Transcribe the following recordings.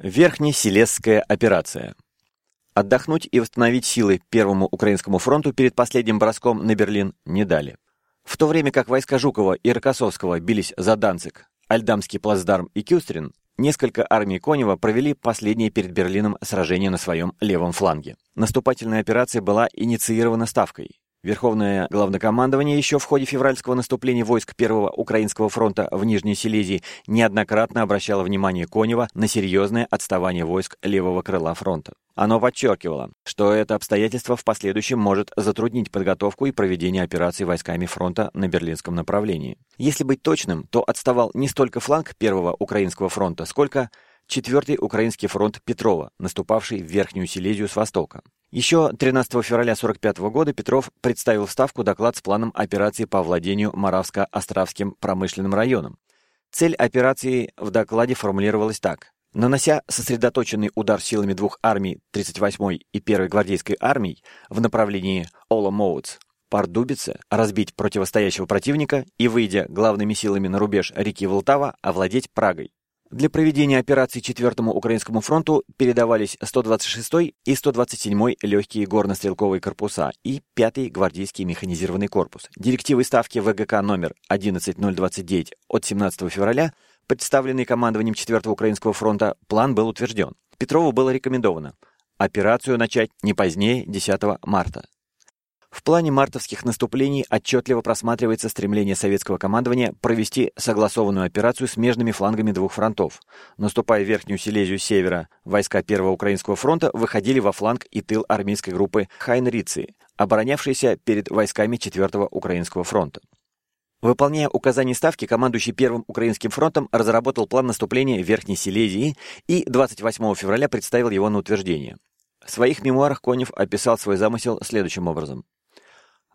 Верхнеселесская операция. Отдохнуть и восстановить силы Первому Украинскому фронту перед последним броском на Берлин не дали. В то время как войска Жукова и Рокоссовского бились за Данцик, Альдамский плацдарм и Кюстрин, несколько армий Конева провели последнее перед Берлином сражение на своем левом фланге. Наступательная операция была инициирована Ставкой. Верховное главнокомандование еще в ходе февральского наступления войск Первого Украинского фронта в Нижней Силезии неоднократно обращало внимание Конева на серьезное отставание войск левого крыла фронта. Оно подчеркивало, что это обстоятельство в последующем может затруднить подготовку и проведение операций войсками фронта на Берлинском направлении. Если быть точным, то отставал не столько фланг Первого Украинского фронта, сколько Четвертый Украинский фронт Петрова, наступавший в Верхнюю Силезию с востока. Еще 13 февраля 1945 года Петров представил в Ставку доклад с планом операции по владению Моравско-Островским промышленным районом. Цель операции в докладе формулировалась так. Нанося сосредоточенный удар силами двух армий 38-й и 1-й гвардейской армий в направлении Оломоутс, Пардубице, разбить противостоящего противника и, выйдя главными силами на рубеж реки Волтава, овладеть Прагой. Для проведения операции 4-му Украинскому фронту передавались 126-й и 127-й легкие горно-стрелковые корпуса и 5-й гвардейский механизированный корпус. Директивы ставки ВГК номер 11029 от 17 февраля, представленный командованием 4-го Украинского фронта, план был утвержден. Петрову было рекомендовано операцию начать не позднее 10 марта. В плане мартовских наступлений отчетливо просматривается стремление советского командования провести согласованную операцию смежными флангами двух фронтов. Наступая в Верхнюю Силезию с севера, войска Первого Украинского фронта выходили во фланг и тыл армейской группы Хайнрицы, оборонявшейся перед войсками Четвертого Украинского фронта. Выполняя указания Ставки, командующий Первым Украинским фронтом разработал план наступления Верхней Силезии и 28 февраля представил его на утверждение. В своих мемуарах Конев описал свой замысел следующим образом.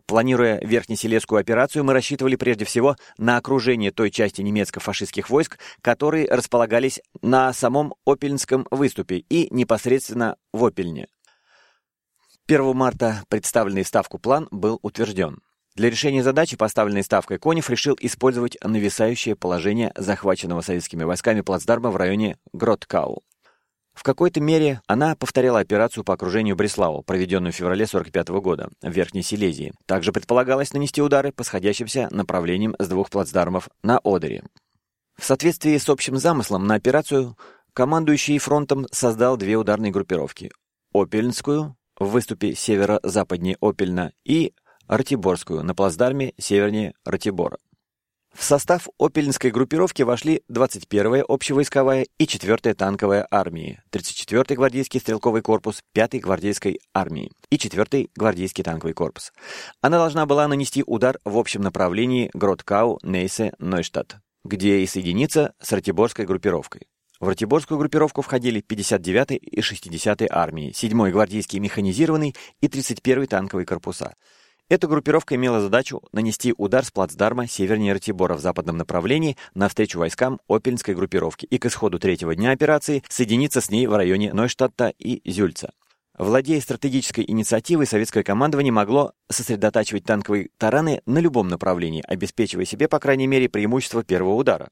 Планируя Верхнеселесскую операцию, мы рассчитывали прежде всего на окружение той части немецко-фашистских войск, которые располагались на самом Опельнском выступе и непосредственно в Опельне. 1 марта представленный Ставку план был утвержден. Для решения задачи, поставленной Ставкой, Конев решил использовать нависающее положение захваченного советскими войсками плацдарма в районе Гроткау. В какой-то мере она повторяла операцию по окружению Бреслау, проведенную в феврале 1945 года в Верхней Силезии. Также предполагалось нанести удары по сходящимся направлениям с двух плацдармов на Одере. В соответствии с общим замыслом на операцию командующий фронтом создал две ударные группировки – Опельнскую в выступе северо-западнее Опельна и Ратиборскую на плацдарме севернее Ратибора. В состав Опельнской группировки вошли 21-я общевойсковая и 4-я танковая армии, 34-й гвардейский стрелковый корпус 5-й гвардейской армии и 4-й гвардейский танковый корпус. Она должна была нанести удар в общем направлении Гроткау, Нейсе, Нойштадт, где и соединиться с Ратиборской группировкой. В Ратиборскую группировку входили 59-й и 60-й армии, 7-й гвардейский механизированный и 31-й танковые корпуса – эта группировка имела задачу нанести удар с плацдарма севернее Ратибора в западном направлении навстречу войскам Опельнской группировки и к исходу третьего дня операции соединиться с ней в районе Нойштадта и Зюльца. Владея стратегической инициативой, советское командование могло сосредотачивать танковые тараны на любом направлении, обеспечивая себе, по крайней мере, преимущество первого удара.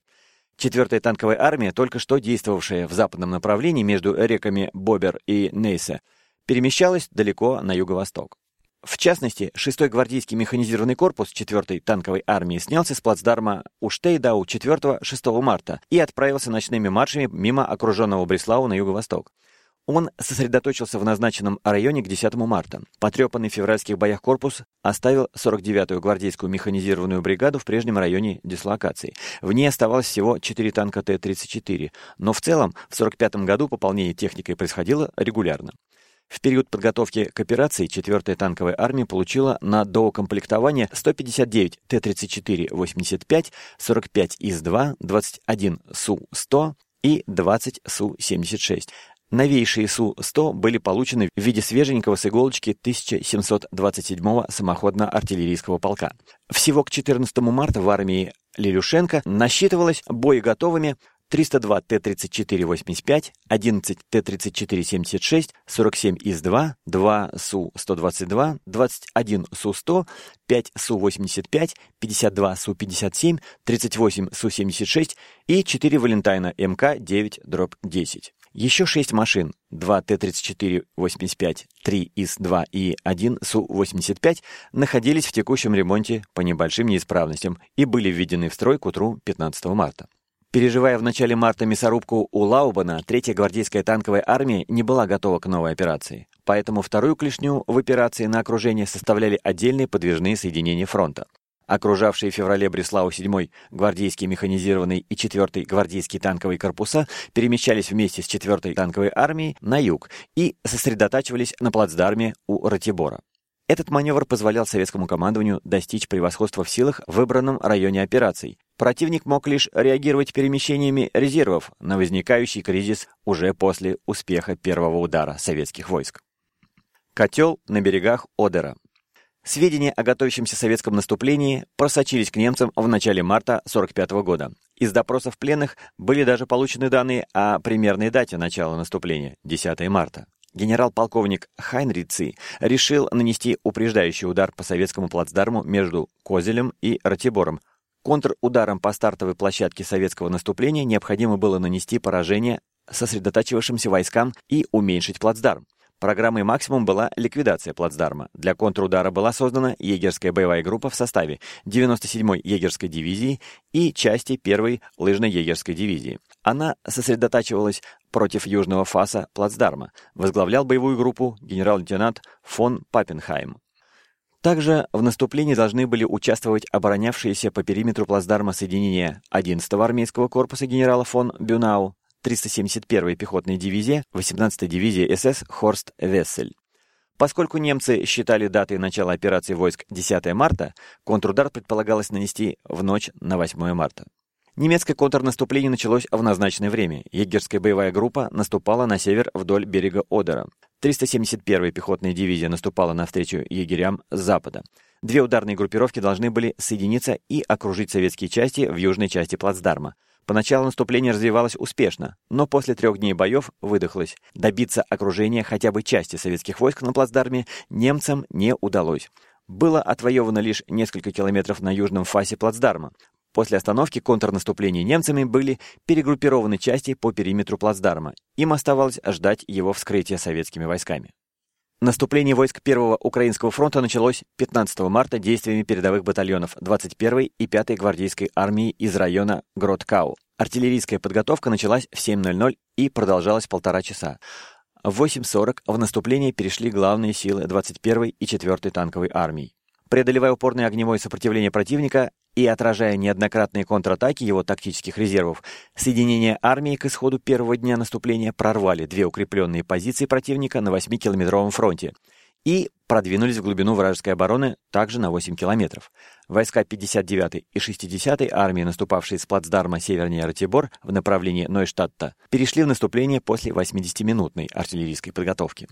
Четвертая танковая армия, только что действовавшая в западном направлении между реками Бобер и Нейсе, перемещалась далеко на юго-восток. В частности, 6-й гвардейский механизированный корпус 4-й танковой армии снялся с плацдарма Уштейдау 4-6 марта и отправился ночными маршами мимо окруженного Бреслау на юго-восток. Он сосредоточился в назначенном районе к 10 марта. Потрепанный в февральских боях корпус оставил 49-ю гвардейскую механизированную бригаду в прежнем районе дислокации. В ней оставалось всего 4 танка Т-34, но в целом в 45 году пополнение техникой происходило регулярно. В период подготовки к операции 4-я танковая армия получила на доукомплектование 159 Т-34-85, 45 ИС-2, 21 Су-100 и 20 Су-76. Новейшие Су-100 были получены в виде свеженького с иголочки 1727-го самоходно-артиллерийского полка. Всего к 14 марта в армии Лилюшенко насчитывалось боеготовыми 302 Т-34-85, 11 Т-34-76, 47 ИС-2, 2 Су-122, 21 Су-100, 5 Су-85, 52 Су-57, 38 Су-76 и 4 Валентайна МК-9-10. Еще шесть машин, два Т-34-85, три ИС-2 и один Су-85, находились в текущем ремонте по небольшим неисправностям и были введены в строй к утру 15 марта. Переживая в начале марта мясорубку у Лаубана, третья гвардейская танковая армия не была готова к новой операции. Поэтому вторую клешню в операции на окружение составляли отдельные подвижные соединения фронта. Окружавшие в феврале Бреслау 7-й гвардейский механизированный и 4-й гвардейский танковые корпуса перемещались вместе с 4-й танковой армией на юг и сосредотачивались на плацдарме у Ратибора. Этот маневр позволял советскому командованию достичь превосходства в силах в выбранном районе операций. Противник мог лишь реагировать перемещениями резервов на возникающий кризис уже после успеха первого удара советских войск. Котел на берегах Одера. Сведения о готовящемся советском наступлении просочились к немцам в начале марта 1945 года. Из допросов пленных были даже получены данные о примерной дате начала наступления – 10 марта. Генерал-полковник Хайнрици решил нанести упреждающий удар по советскому плацдарму между Козелем и Ратибором. Контрударом по стартовой площадке советского наступления необходимо было нанести поражение сосредотачивавшимся войскам и уменьшить плацдарм. Программой «Максимум» была ликвидация плацдарма. Для контрудара была создана егерская боевая группа в составе 97-й егерской дивизии и части 1-й лыжно-егерской дивизии. Она сосредотачивалась против южного фаса плацдарма. Возглавлял боевую группу генерал-лейтенант фон Паппенхайм. Также в наступлении должны были участвовать оборонявшиеся по периметру плацдарма соединения 11-го армейского корпуса генерала фон Бюнау, 371-я пехотная дивизия, 18-я дивизия СС Хорст Вессель. Поскольку немцы считали датой начала операции войск 10 марта, контрудар предполагалось нанести в ночь на 8 марта. Немецкое контрнаступление началось в назначенное время. Егерская боевая группа наступала на север вдоль берега Одера. 371-я пехотная дивизия наступала навстречу егерям с запада. Две ударные группировки должны были соединиться и окружить советские части в южной части плацдарма. Поначалу наступление развивалось успешно, но после трех дней боев выдохлось. Добиться окружения хотя бы части советских войск на плацдарме немцам не удалось. Было отвоевано лишь несколько километров на южном фасе плацдарма. После остановки контрнаступления немцами были перегруппированы части по периметру плацдарма. Им оставалось ждать его вскрытия советскими войсками. Наступление войск Первого Украинского фронта началось 15 марта действиями передовых батальонов 21-й и 5-й гвардейской армии из района Гродкау. Артиллерийская подготовка началась в 7.00 и продолжалась полтора часа. В 8.40 в наступление перешли главные силы 21-й и 4-й танковой армий. Преодолевая упорное огневое сопротивление противника, и отражая неоднократные контратаки его тактических резервов, соединения армии к исходу первого дня наступления прорвали две укрепленные позиции противника на 8-километровом фронте и продвинулись в глубину вражеской обороны также на 8 километров. Войска 59-й и 60-й армии, наступавшие с плацдарма севернее Ратибор в направлении Нойштадта, перешли в наступление после 80-минутной артиллерийской подготовки.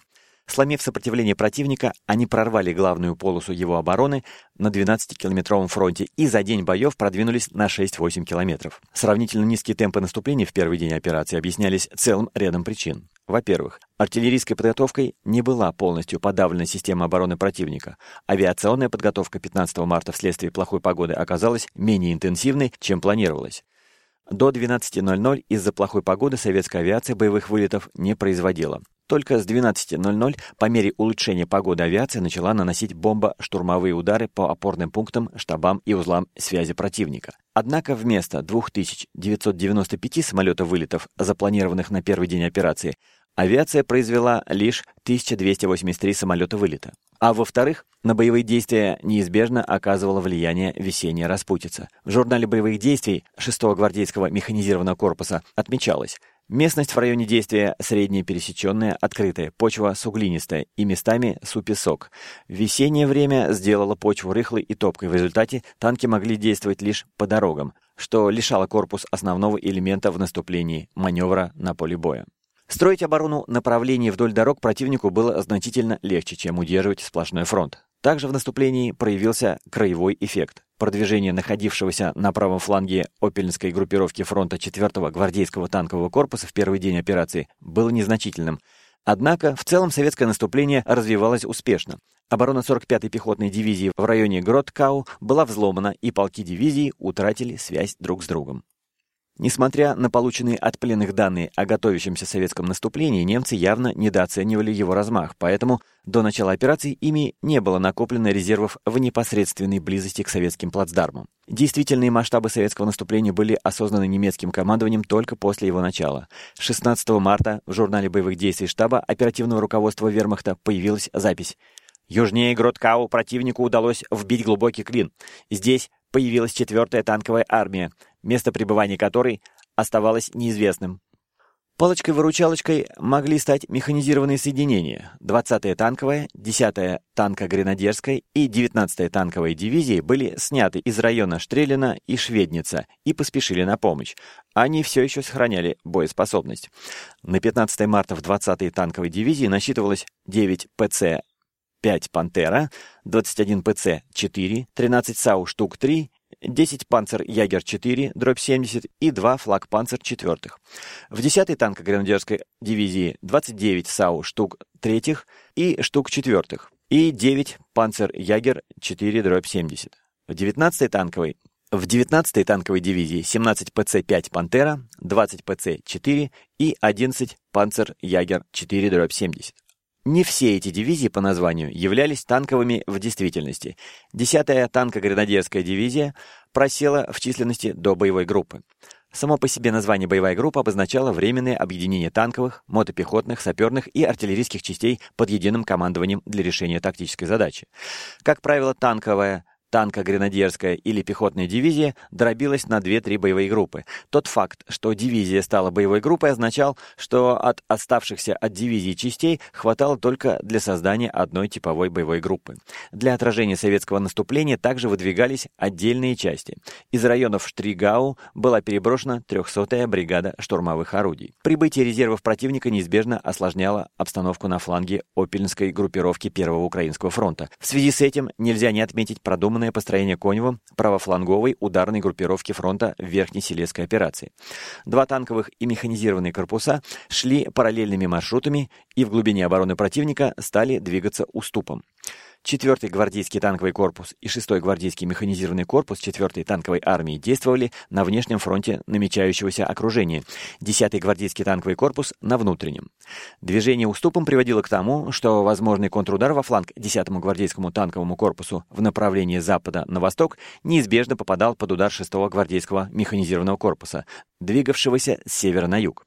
Сломив сопротивление противника, они прорвали главную полосу его обороны на 12-километровом фронте и за день боев продвинулись на 6-8 километров. Сравнительно низкие темпы наступления в первый день операции объяснялись целым рядом причин. Во-первых, артиллерийской подготовкой не была полностью подавлена система обороны противника. Авиационная подготовка 15 марта вследствие плохой погоды оказалась менее интенсивной, чем планировалось. До 12.00 из-за плохой погоды советская авиация боевых вылетов не производила. Только с 12.00 по мере улучшения погоды авиация начала наносить бомбо-штурмовые удары по опорным пунктам, штабам и узлам связи противника. Однако вместо 2995 самолетов-вылетов, запланированных на первый день операции, авиация произвела лишь 1283 самолета вылета. А во-вторых, на боевые действия неизбежно оказывало влияние весенняя распутица. В журнале боевых действий 6-го гвардейского механизированного корпуса отмечалось, Местность в районе действия средняя пересеченная, открытая, почва суглинистая и местами супесок. Весеннее время сделала почву рыхлой и топкой. В результате танки могли действовать лишь по дорогам, что лишало корпус основного элемента в наступлении – маневра на поле боя. Строить оборону направлений вдоль дорог противнику было значительно легче, чем удерживать сплошной фронт. Также в наступлении проявился краевой эффект. Продвижение находившегося на правом фланге Опельнской группировки фронта 4-го гвардейского танкового корпуса в первый день операции было незначительным. Однако в целом советское наступление развивалось успешно. Оборона 45-й пехотной дивизии в районе Гродкау была взломана, и полки дивизии утратили связь друг с другом. Несмотря на полученные от пленных данные о готовящемся советском наступлении, немцы явно недооценивали его размах, поэтому до начала операции ими не было накоплено резервов в непосредственной близости к советским плацдармам. Действительные масштабы советского наступления были осознаны немецким командованием только после его начала. 16 марта в журнале боевых действий штаба оперативного руководства вермахта появилась запись Южнее Гродкау противнику удалось вбить глубокий клин. Здесь появилась четвертая танковая армия, место пребывания которой оставалось неизвестным. Палочкой-выручалочкой могли стать механизированные соединения. 20-я танковая, 10-я танко-гренадерская и 19-я танковая дивизии были сняты из района Штрелина и Шведница и поспешили на помощь. Они все еще сохраняли боеспособность. На 15 марта в 20-й танковой дивизии насчитывалось 9 ПЦ 5 «Пантера», 21 ПЦ-4, 13 САУ штук 3, 10 «Панцер Ягер-4», дробь 70 и 2 «Флаг Панцер» четвертых. В 10-й танко-гренадерской дивизии 29 САУ штук третьих и штук четвертых и 9 «Панцер Ягер-4», дробь 70. В 19-й танковой в 19-й танковой дивизии 17 ПЦ-5 «Пантера», 20 ПЦ-4 и 11 «Панцер Ягер-4», дробь 70. Не все эти дивизии по названию являлись танковыми в действительности. 10-я танко-гренадерская дивизия просела в численности до боевой группы. Само по себе название «боевая группа» обозначало временное объединение танковых, мотопехотных, саперных и артиллерийских частей под единым командованием для решения тактической задачи. Как правило, танковая танко-гренадерская или пехотная дивизия дробилась на 2-3 боевые группы. Тот факт, что дивизия стала боевой группой, означал, что от оставшихся от дивизии частей хватало только для создания одной типовой боевой группы. Для отражения советского наступления также выдвигались отдельные части. Из районов Штригау была переброшена 300-я бригада штурмовых орудий. Прибытие резервов противника неизбежно осложняло обстановку на фланге Опельнской группировки Первого Украинского фронта. В связи с этим нельзя не отметить продуманное продуманное построение Конева правофланговой ударной группировки фронта в Верхнеселесской операции. Два танковых и механизированные корпуса шли параллельными маршрутами и в глубине обороны противника стали двигаться уступом. 4-й гвардейский танковый корпус и 6-й гвардейский механизированный корпус 4-й танковой армии действовали на внешнем фронте намечающегося окружения, 10-й гвардейский танковый корпус на внутреннем. Движение уступом приводило к тому, что возможный контрудар во фланг 10-му гвардейскому танковому корпусу в направлении запада на восток неизбежно попадал под удар 6-го гвардейского механизированного корпуса, двигавшегося с севера на юг.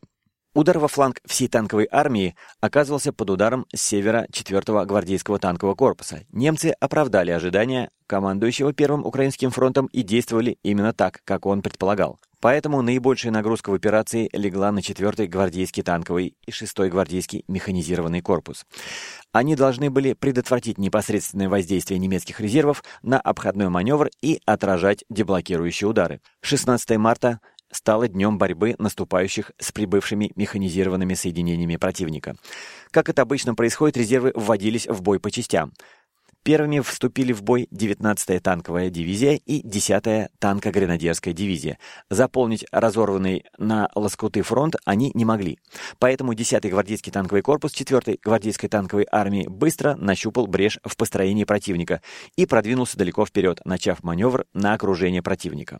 Удар во фланг всей танковой армии оказывался под ударом с севера 4-го гвардейского танкового корпуса. Немцы оправдали ожидания командующего Первым Украинским фронтом и действовали именно так, как он предполагал. Поэтому наибольшая нагрузка в операции легла на 4-й гвардейский танковый и 6-й гвардейский механизированный корпус. Они должны были предотвратить непосредственное воздействие немецких резервов на обходной маневр и отражать деблокирующие удары. 16 марта стало днем борьбы наступающих с прибывшими механизированными соединениями противника. Как это обычно происходит, резервы вводились в бой по частям. Первыми вступили в бой 19-я танковая дивизия и 10-я танко-гренадерская дивизия. Заполнить разорванный на лоскуты фронт они не могли. Поэтому 10-й гвардейский танковый корпус 4-й гвардейской танковой армии быстро нащупал брешь в построении противника и продвинулся далеко вперед, начав маневр на окружение противника.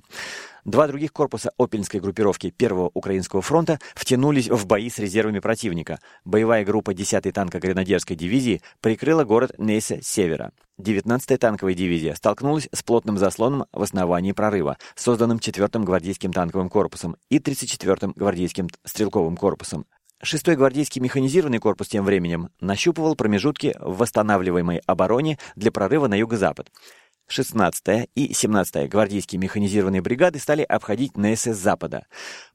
Два других корпуса Опельнской группировки Первого Украинского фронта втянулись в бои с резервами противника. Боевая группа 10-й танко-гренадерской дивизии прикрыла город Нейса с севера. 19-я танковая дивизия столкнулась с плотным заслоном в основании прорыва, созданным 4-м гвардейским танковым корпусом и 34-м гвардейским стрелковым корпусом. 6-й гвардейский механизированный корпус тем временем нащупывал промежутки в восстанавливаемой обороне для прорыва на юго-запад. 16-я и 17-я гвардейские механизированные бригады стали обходить НС с запада.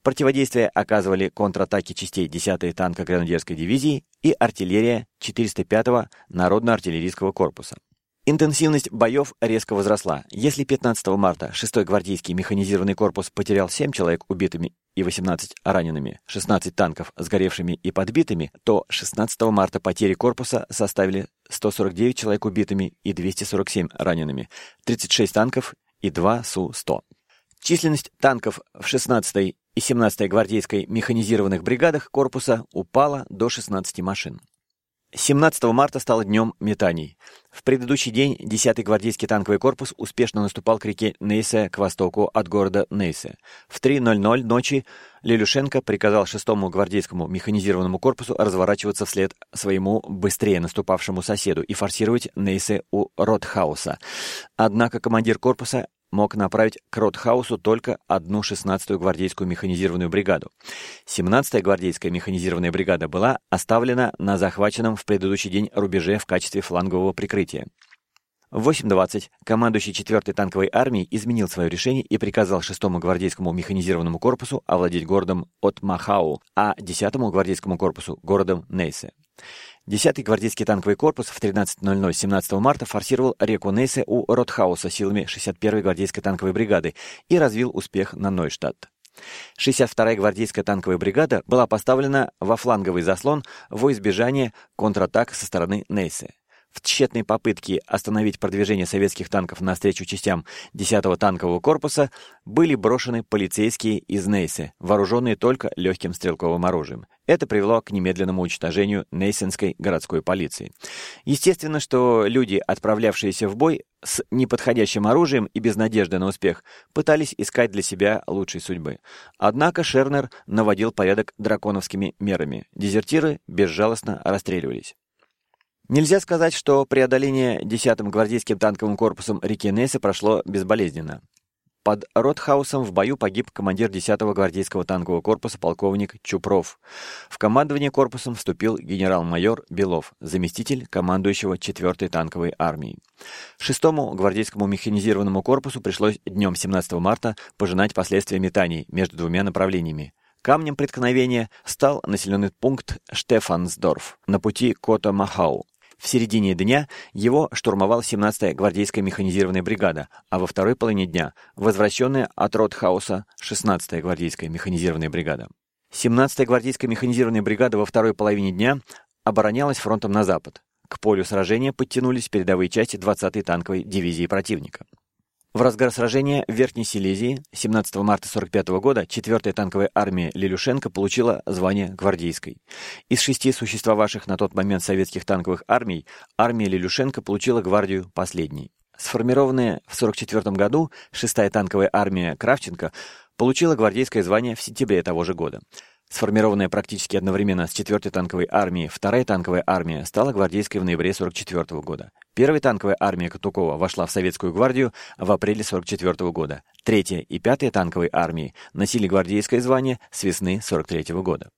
Противодействие оказывали контратаки частей 10-й танко-гренадерской дивизии и артиллерия 405-го Народно-артиллерийского корпуса. Интенсивность боев резко возросла. Если 15 марта 6-й гвардейский механизированный корпус потерял 7 человек убитыми и 18 ранеными, 16 танков сгоревшими и подбитыми, то 16 марта потери корпуса составили 149 человек убитыми и 247 ранеными, 36 танков и 2 Су-100. Численность танков в 16-й и 17-й гвардейской механизированных бригадах корпуса упала до 16 машин. 17 марта стало днем метаний. В предыдущий день 10-й гвардейский танковый корпус успешно наступал к реке Нейсе к востоку от города Нейсе. В 3.00 ночи Лелюшенко приказал 6-му гвардейскому механизированному корпусу разворачиваться вслед своему быстрее наступавшему соседу и форсировать Нейсе у Ротхауса. Однако командир корпуса мог направить к Ротхаусу только одну 16-ю гвардейскую механизированную бригаду. 17-я гвардейская механизированная бригада была оставлена на захваченном в предыдущий день рубеже в качестве флангового прикрытия. В 8.20 командующий 4-й танковой армией изменил свое решение и приказал 6-му гвардейскому механизированному корпусу овладеть городом Отмахау, а 10-му гвардейскому корпусу — городом Нейсе. 10-й гвардейский танковый корпус в 13.00 17 марта форсировал реку Нейсе у Ротхауса силами 61-й гвардейской танковой бригады и развил успех на Нойштадт. 62-я гвардейская танковая бригада была поставлена во фланговый заслон во избежание контратак со стороны Нейсе. В тщетной попытке остановить продвижение советских танков навстречу частям 10-го танкового корпуса были брошены полицейские из Нейсе, вооруженные только легким стрелковым оружием. Это привело к немедленному уничтожению Нейсенской городской полиции. Естественно, что люди, отправлявшиеся в бой с неподходящим оружием и без надежды на успех, пытались искать для себя лучшей судьбы. Однако Шернер наводил порядок драконовскими мерами. Дезертиры безжалостно расстреливались. Нельзя сказать, что преодоление 10-м гвардейским танковым корпусом реки Нессе прошло безболезненно. Под Ротхаусом в бою погиб командир 10-го гвардейского танкового корпуса полковник Чупров. В командование корпусом вступил генерал-майор Белов, заместитель командующего 4-й танковой армией. 6-му гвардейскому механизированному корпусу пришлось днем 17 марта пожинать последствия метаний между двумя направлениями. Камнем преткновения стал населенный пункт Штефансдорф на пути Кота-Махау. В середине дня его штурмовала 17-я гвардейская механизированная бригада, а во второй половине дня — возвращенная от Ротхауса 16-я гвардейская механизированная бригада. 17-я гвардейская механизированная бригада во второй половине дня оборонялась фронтом на запад. К полю сражения подтянулись передовые части 20-й танковой дивизии противника. В разгар сражения в Верхней Силезии 17 марта 1945 года 4-я танковая армия Лилюшенко получила звание гвардейской. Из шести существовавших на тот момент советских танковых армий, армия Лилюшенко получила гвардию последней. Сформированная в 1944 году 6-я танковая армия Кравченко получила гвардейское звание в сентябре того же года. Сформированная практически одновременно с 4-й танковой армией, 2-я танковая армия стала гвардейской в ноябре 1944 года. Первая танковая армия Катукова вошла в Советскую гвардию в апреле 1944 года. Третья и пятая танковые армии носили гвардейское звание с весны 1943 года.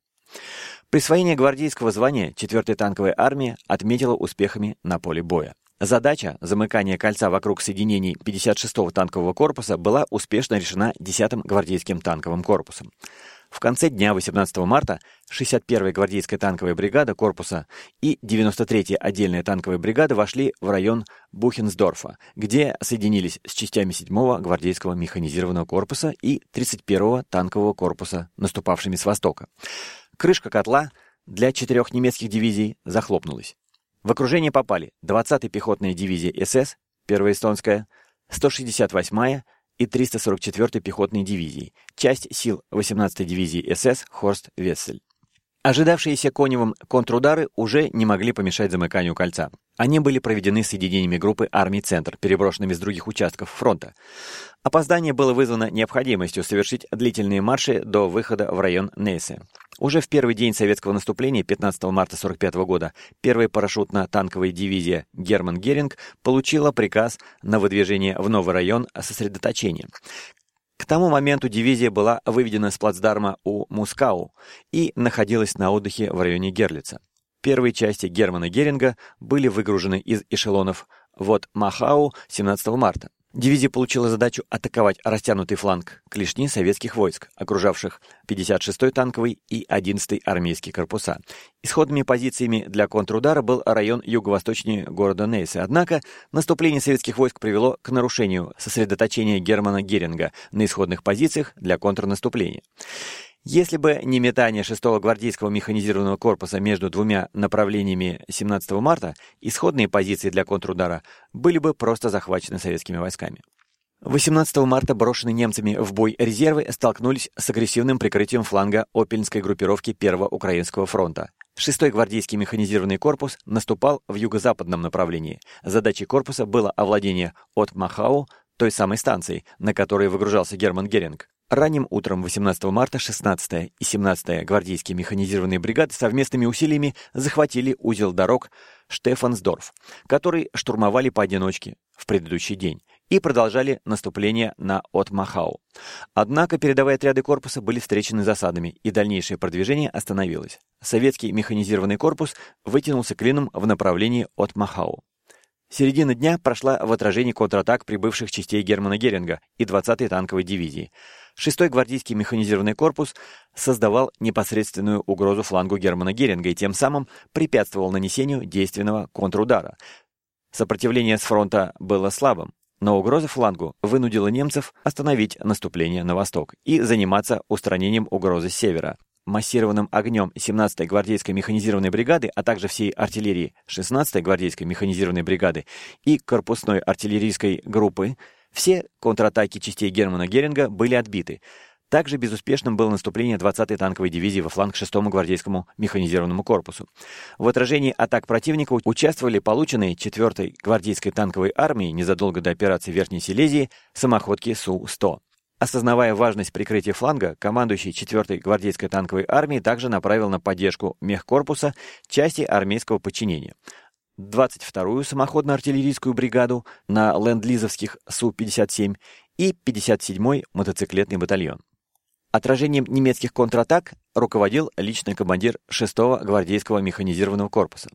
Присвоение гвардейского звания 4-я танковая армия отметила успехами на поле боя. Задача замыкания кольца вокруг соединений 56-го танкового корпуса была успешно решена 10-м гвардейским танковым корпусом. В конце дня 18 марта 61-я гвардейская танковая бригада корпуса и 93-я отдельная танковая бригада вошли в район Бухенсдорфа, где соединились с частями 7-го гвардейского механизированного корпуса и 31-го танкового корпуса, наступавшими с востока. Крышка котла для четырех немецких дивизий захлопнулась. В окружение попали 20-я пехотная дивизия СС, 1-я эстонская, 168-я и 344-й пехотной дивизии, часть сил 18-й дивизии СС Хорст Вессель. Ожидавшиеся Коневым контрудары уже не могли помешать замыканию кольца. Они были проведены соединениями группы армий «Центр», переброшенными с других участков фронта. Опоздание было вызвано необходимостью совершить длительные марши до выхода в район Нейсе. Уже в первый день советского наступления, 15 марта 1945 года, первая парашютно-танковая дивизия «Герман Геринг» получила приказ на выдвижение в новый район сосредоточения. К тому моменту дивизия была выведена с плацдарма у Мускау и находилась на отдыхе в районе Герлица. Первые части Германа Геринга были выгружены из эшелонов вот Махау 17 марта. Дивизия получила задачу атаковать растянутый фланг клешни советских войск, окружавших 56-й танковый и 11-й армейские корпуса. Исходными позициями для контрудара был район юго-восточнее города Нейсе, однако наступление советских войск привело к нарушению сосредоточения Германа Геринга на исходных позициях для контрнаступления. Если бы не метание 6-го гвардейского механизированного корпуса между двумя направлениями 17 марта, исходные позиции для контрудара были бы просто захвачены советскими войсками. 18 марта брошенные немцами в бой резервы столкнулись с агрессивным прикрытием фланга Опельнской группировки 1-го Украинского фронта. Шестой гвардейский механизированный корпус наступал в юго-западном направлении. Задачей корпуса было овладение от Махау, той самой станцией, на которой выгружался Герман Геринг. Ранним утром 18 марта 16-я и 17-я гвардейские механизированные бригады совместными усилиями захватили узел дорог Штефансдорф, который штурмовали поодиночке в предыдущий день и продолжали наступление на Отмахау. Однако передовые отряды корпуса были встречены засадами, и дальнейшее продвижение остановилось. Советский механизированный корпус вытянулся клином в направлении Отмахау. Середина дня прошла в отражении контратак прибывших частей Германа Геринга и 20-й танковой дивизии. 6-й гвардейский механизированный корпус создавал непосредственную угрозу флангу Германа Геринга и тем самым препятствовал нанесению действенного контрудара. Сопротивление с фронта было слабым, но угроза флангу вынудила немцев остановить наступление на восток и заниматься устранением угрозы с севера. Массированным огнем 17-й гвардейской механизированной бригады, а также всей артиллерии 16-й гвардейской механизированной бригады и корпусной артиллерийской группы все контратаки частей Германа Геринга были отбиты – также безуспешным было наступление 20-й танковой дивизии во фланг 6-му гвардейскому механизированному корпусу. В отражении атак противника участвовали полученные 4-й гвардейской танковой армией незадолго до операции Верхней Силезии самоходки Су-100. Осознавая важность прикрытия фланга, командующий 4-й гвардейской танковой армией также направил на поддержку мехкорпуса части армейского подчинения. 22-ю самоходно-артиллерийскую бригаду на ленд-лизовских Су-57 и 57-й мотоциклетный батальон. Отражением немецких контратак руководил личный командир 6-го гвардейского механизированного корпуса.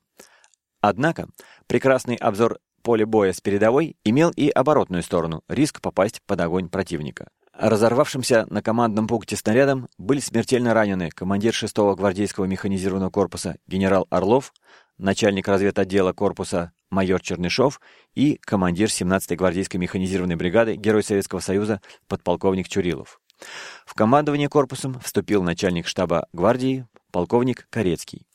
Однако прекрасный обзор поля боя с передовой имел и оборотную сторону – риск попасть под огонь противника. Разорвавшимся на командном пункте снарядом были смертельно ранены командир 6-го гвардейского механизированного корпуса генерал Орлов, начальник разведотдела корпуса майор Чернышов и командир 17-й гвардейской механизированной бригады Герой Советского Союза подполковник Чурилов. В командование корпусом вступил начальник штаба гвардии, полковник Корецкий.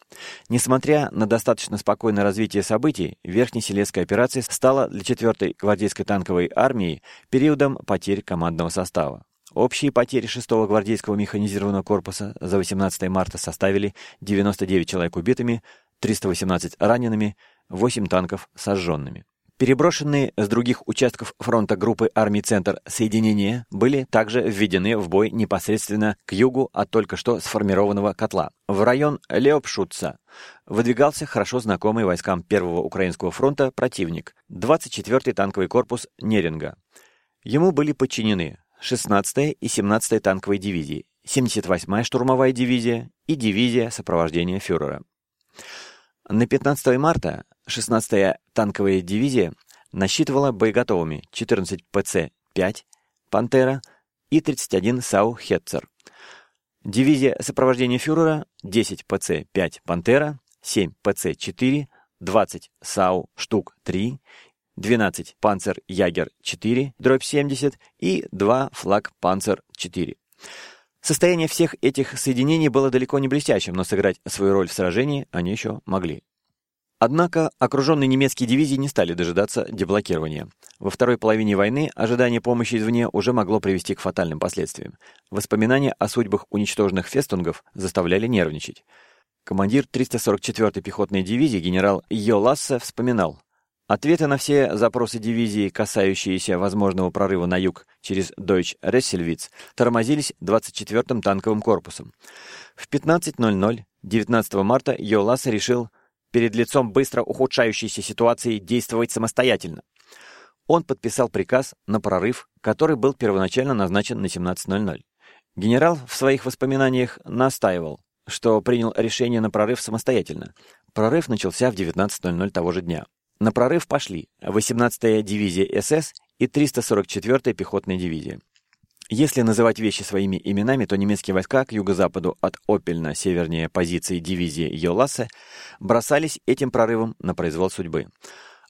Несмотря на достаточно спокойное развитие событий, Верхнеселецкая операция стала для 4-й гвардейской танковой армии периодом потерь командного состава. Общие потери 6-го гвардейского механизированного корпуса за 18 марта составили 99 человек убитыми, 318 ранеными, 8 танков сожженными. Переброшенные с других участков фронта группы армий «Центр» соединения были также введены в бой непосредственно к югу от только что сформированного котла. В район Леопшутца выдвигался хорошо знакомый войскам Первого Украинского фронта противник, 24-й танковый корпус Неринга. Ему были подчинены 16-я и 17-я танковые дивизии, 78-я штурмовая дивизия и дивизия сопровождения фюрера. На 15 марта 16-я танковая дивизия насчитывала боеготовыми 14 ПЦ-5 «Пантера» и 31 САУ «Хетцер». Дивизия сопровождения фюрера 10 ПЦ-5 «Пантера», 7 ПЦ-4, 20 САУ «Штук-3», 12 «Панцер Ягер-4», дробь 70 и 2 «Флаг Панцер-4». Состояние всех этих соединений было далеко не блестящим, но сыграть свою роль в сражении они еще могли. Однако окруженные немецкие дивизии не стали дожидаться деблокирования. Во второй половине войны ожидание помощи извне уже могло привести к фатальным последствиям. Воспоминания о судьбах уничтоженных фестунгов заставляли нервничать. Командир 344-й пехотной дивизии генерал Йо Лассе вспоминал, Ответы на все запросы дивизии, касающиеся возможного прорыва на юг через Дойч Ресельвиц, тормозились 24-м танковым корпусом. В 15.00 19 марта Йолас решил перед лицом быстро ухудшающейся ситуации действовать самостоятельно. Он подписал приказ на прорыв, который был первоначально назначен на 17.00. Генерал в своих воспоминаниях настаивал, что принял решение на прорыв самостоятельно. Прорыв начался в 19.00 того же дня. На прорыв пошли 18-я дивизия СС и 344-я пехотная дивизия. Если называть вещи своими именами, то немецкие войска к юго-западу от Опельна, севернее позиции дивизии Йолассе, бросались этим прорывом на произвол судьбы.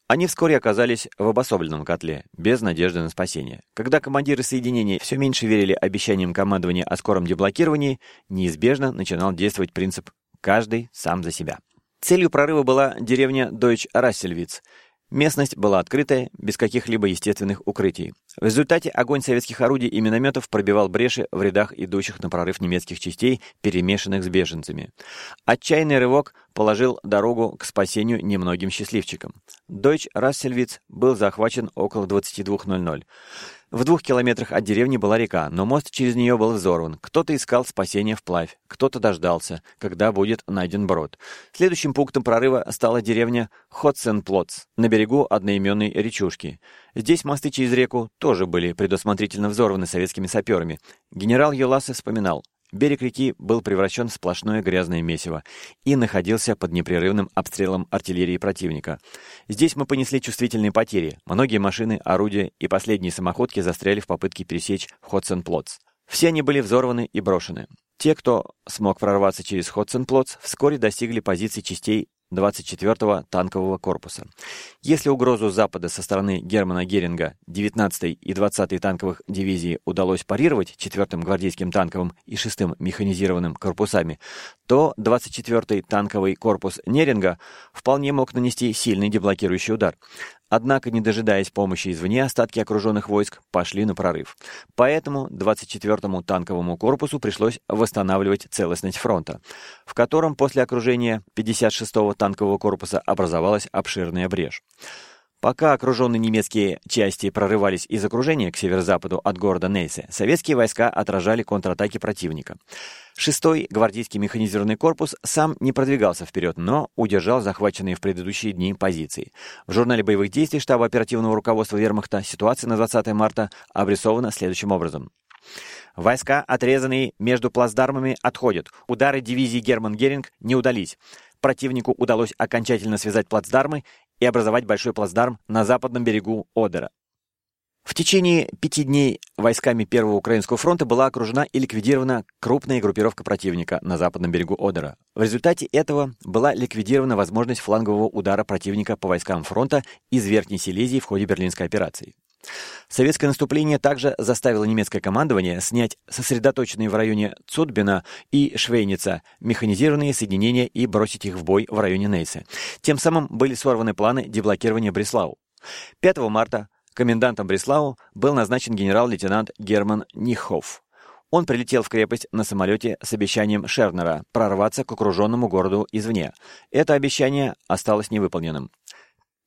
Они вскоре оказались в обособленном котле, без надежды на спасение. Когда командиры соединений все меньше верили обещаниям командования о скором деблокировании, неизбежно начинал действовать принцип «каждый сам за себя». Целью прорыва была деревня Дойч-Рассельвиц. Местность была открытая, без каких-либо естественных укрытий. В результате огонь советских орудий и минометов пробивал бреши в рядах идущих на прорыв немецких частей, перемешанных с беженцами. Отчаянный рывок положил дорогу к спасению немногим счастливчикам. Дойч Рассельвиц был захвачен около 22.00. В двух километрах от деревни была река, но мост через нее был взорван. Кто-то искал спасения вплавь, кто-то дождался, когда будет найден брод. Следующим пунктом прорыва стала деревня Хотсенплоц на берегу одноименной речушки. Здесь мосты через реку тоже были предусмотрительно взорваны советскими саперами. Генерал Юласы вспоминал, Берег реки был превращен в сплошное грязное месиво и находился под непрерывным обстрелом артиллерии противника. Здесь мы понесли чувствительные потери. Многие машины, орудия и последние самоходки застряли в попытке пересечь Хотценплотц. Все они были взорваны и брошены. Те, кто смог прорваться через Хотценплотц, вскоре достигли позиций частей 24-го танкового корпуса. Если угрозу Запада со стороны Германа Геринга 19-й и 20-й танковых дивизии удалось парировать 4-м гвардейским танковым и 6-м механизированным корпусами, то 24-й танковый корпус Неринга вполне мог нанести сильный деблокирующий удар. Однако, не дожидаясь помощи извне, остатки окруженных войск пошли на прорыв. Поэтому 24-му танковому корпусу пришлось восстанавливать целостность фронта, в котором после окружения 56-го танкового корпуса образовалась обширная брешь. Пока окруженные немецкие части прорывались из окружения к северо-западу от города Нейсе, советские войска отражали контратаки противника. Шестой гвардейский механизированный корпус сам не продвигался вперед, но удержал захваченные в предыдущие дни позиции. В журнале боевых действий штаба оперативного руководства вермахта ситуация на 20 марта обрисована следующим образом. Войска, отрезанные между плацдармами, отходят. Удары дивизии Герман Геринг не удались. Противнику удалось окончательно связать плацдармы и образовать большой плацдарм на западном берегу Одера. В течение пяти дней войсками Первого Украинского фронта была окружена и ликвидирована крупная группировка противника на западном берегу Одера. В результате этого была ликвидирована возможность флангового удара противника по войскам фронта из Верхней Силезии в ходе Берлинской операции. Советское наступление также заставило немецкое командование снять сосредоточенные в районе Цутбина и Швейница механизированные соединения и бросить их в бой в районе Нейса. Тем самым были сорваны планы деблокирования Бреслау. 5 марта комендантом Бреслау был назначен генерал-лейтенант Герман Нихоф. Он прилетел в крепость на самолете с обещанием Шернера прорваться к окруженному городу извне. Это обещание осталось невыполненным.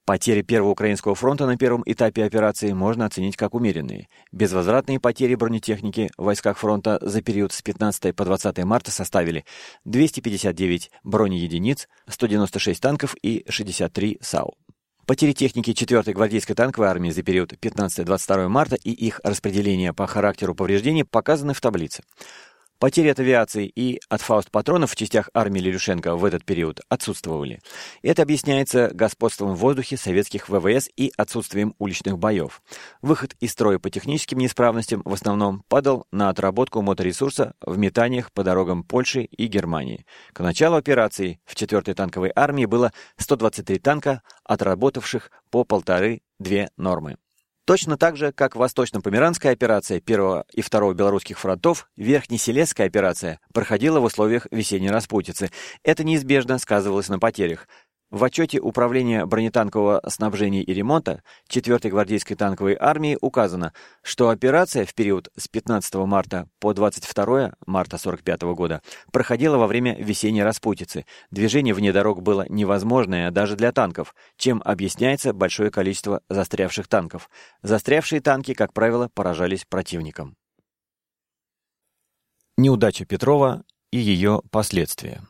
Потери Первого Украинского фронта на первом этапе операции можно оценить как умеренные. Безвозвратные потери бронетехники в войсках фронта за период с 15 по 20 марта составили 259 бронеединиц, 196 танков и 63 САУ. Потери техники 4-й гвардейской танковой армии за период 15-22 марта и их распределение по характеру повреждений показаны в таблице. Потери от авиации и от фауст-патронов в частях армии Лилюшенко в этот период отсутствовали. Это объясняется господством в воздухе советских ВВС и отсутствием уличных боев. Выход из строя по техническим неисправностям в основном падал на отработку моторесурса в метаниях по дорогам Польши и Германии. К началу операции в 4-й танковой армии было 123 танка, отработавших по полторы-две нормы. Точно так же, как Восточно-Померанская операция первого и второго белорусских фронтов, Верхнеселесская операция проходила в условиях весенней распутицы. Это неизбежно сказывалось на потерях. В отчете Управления бронетанкового снабжения и ремонта 4-й гвардейской танковой армии указано, что операция в период с 15 марта по 22 марта 45 года проходила во время весенней распутицы. Движение вне дорог было невозможное даже для танков, чем объясняется большое количество застрявших танков. Застрявшие танки, как правило, поражались противником. Неудача Петрова и ее последствия.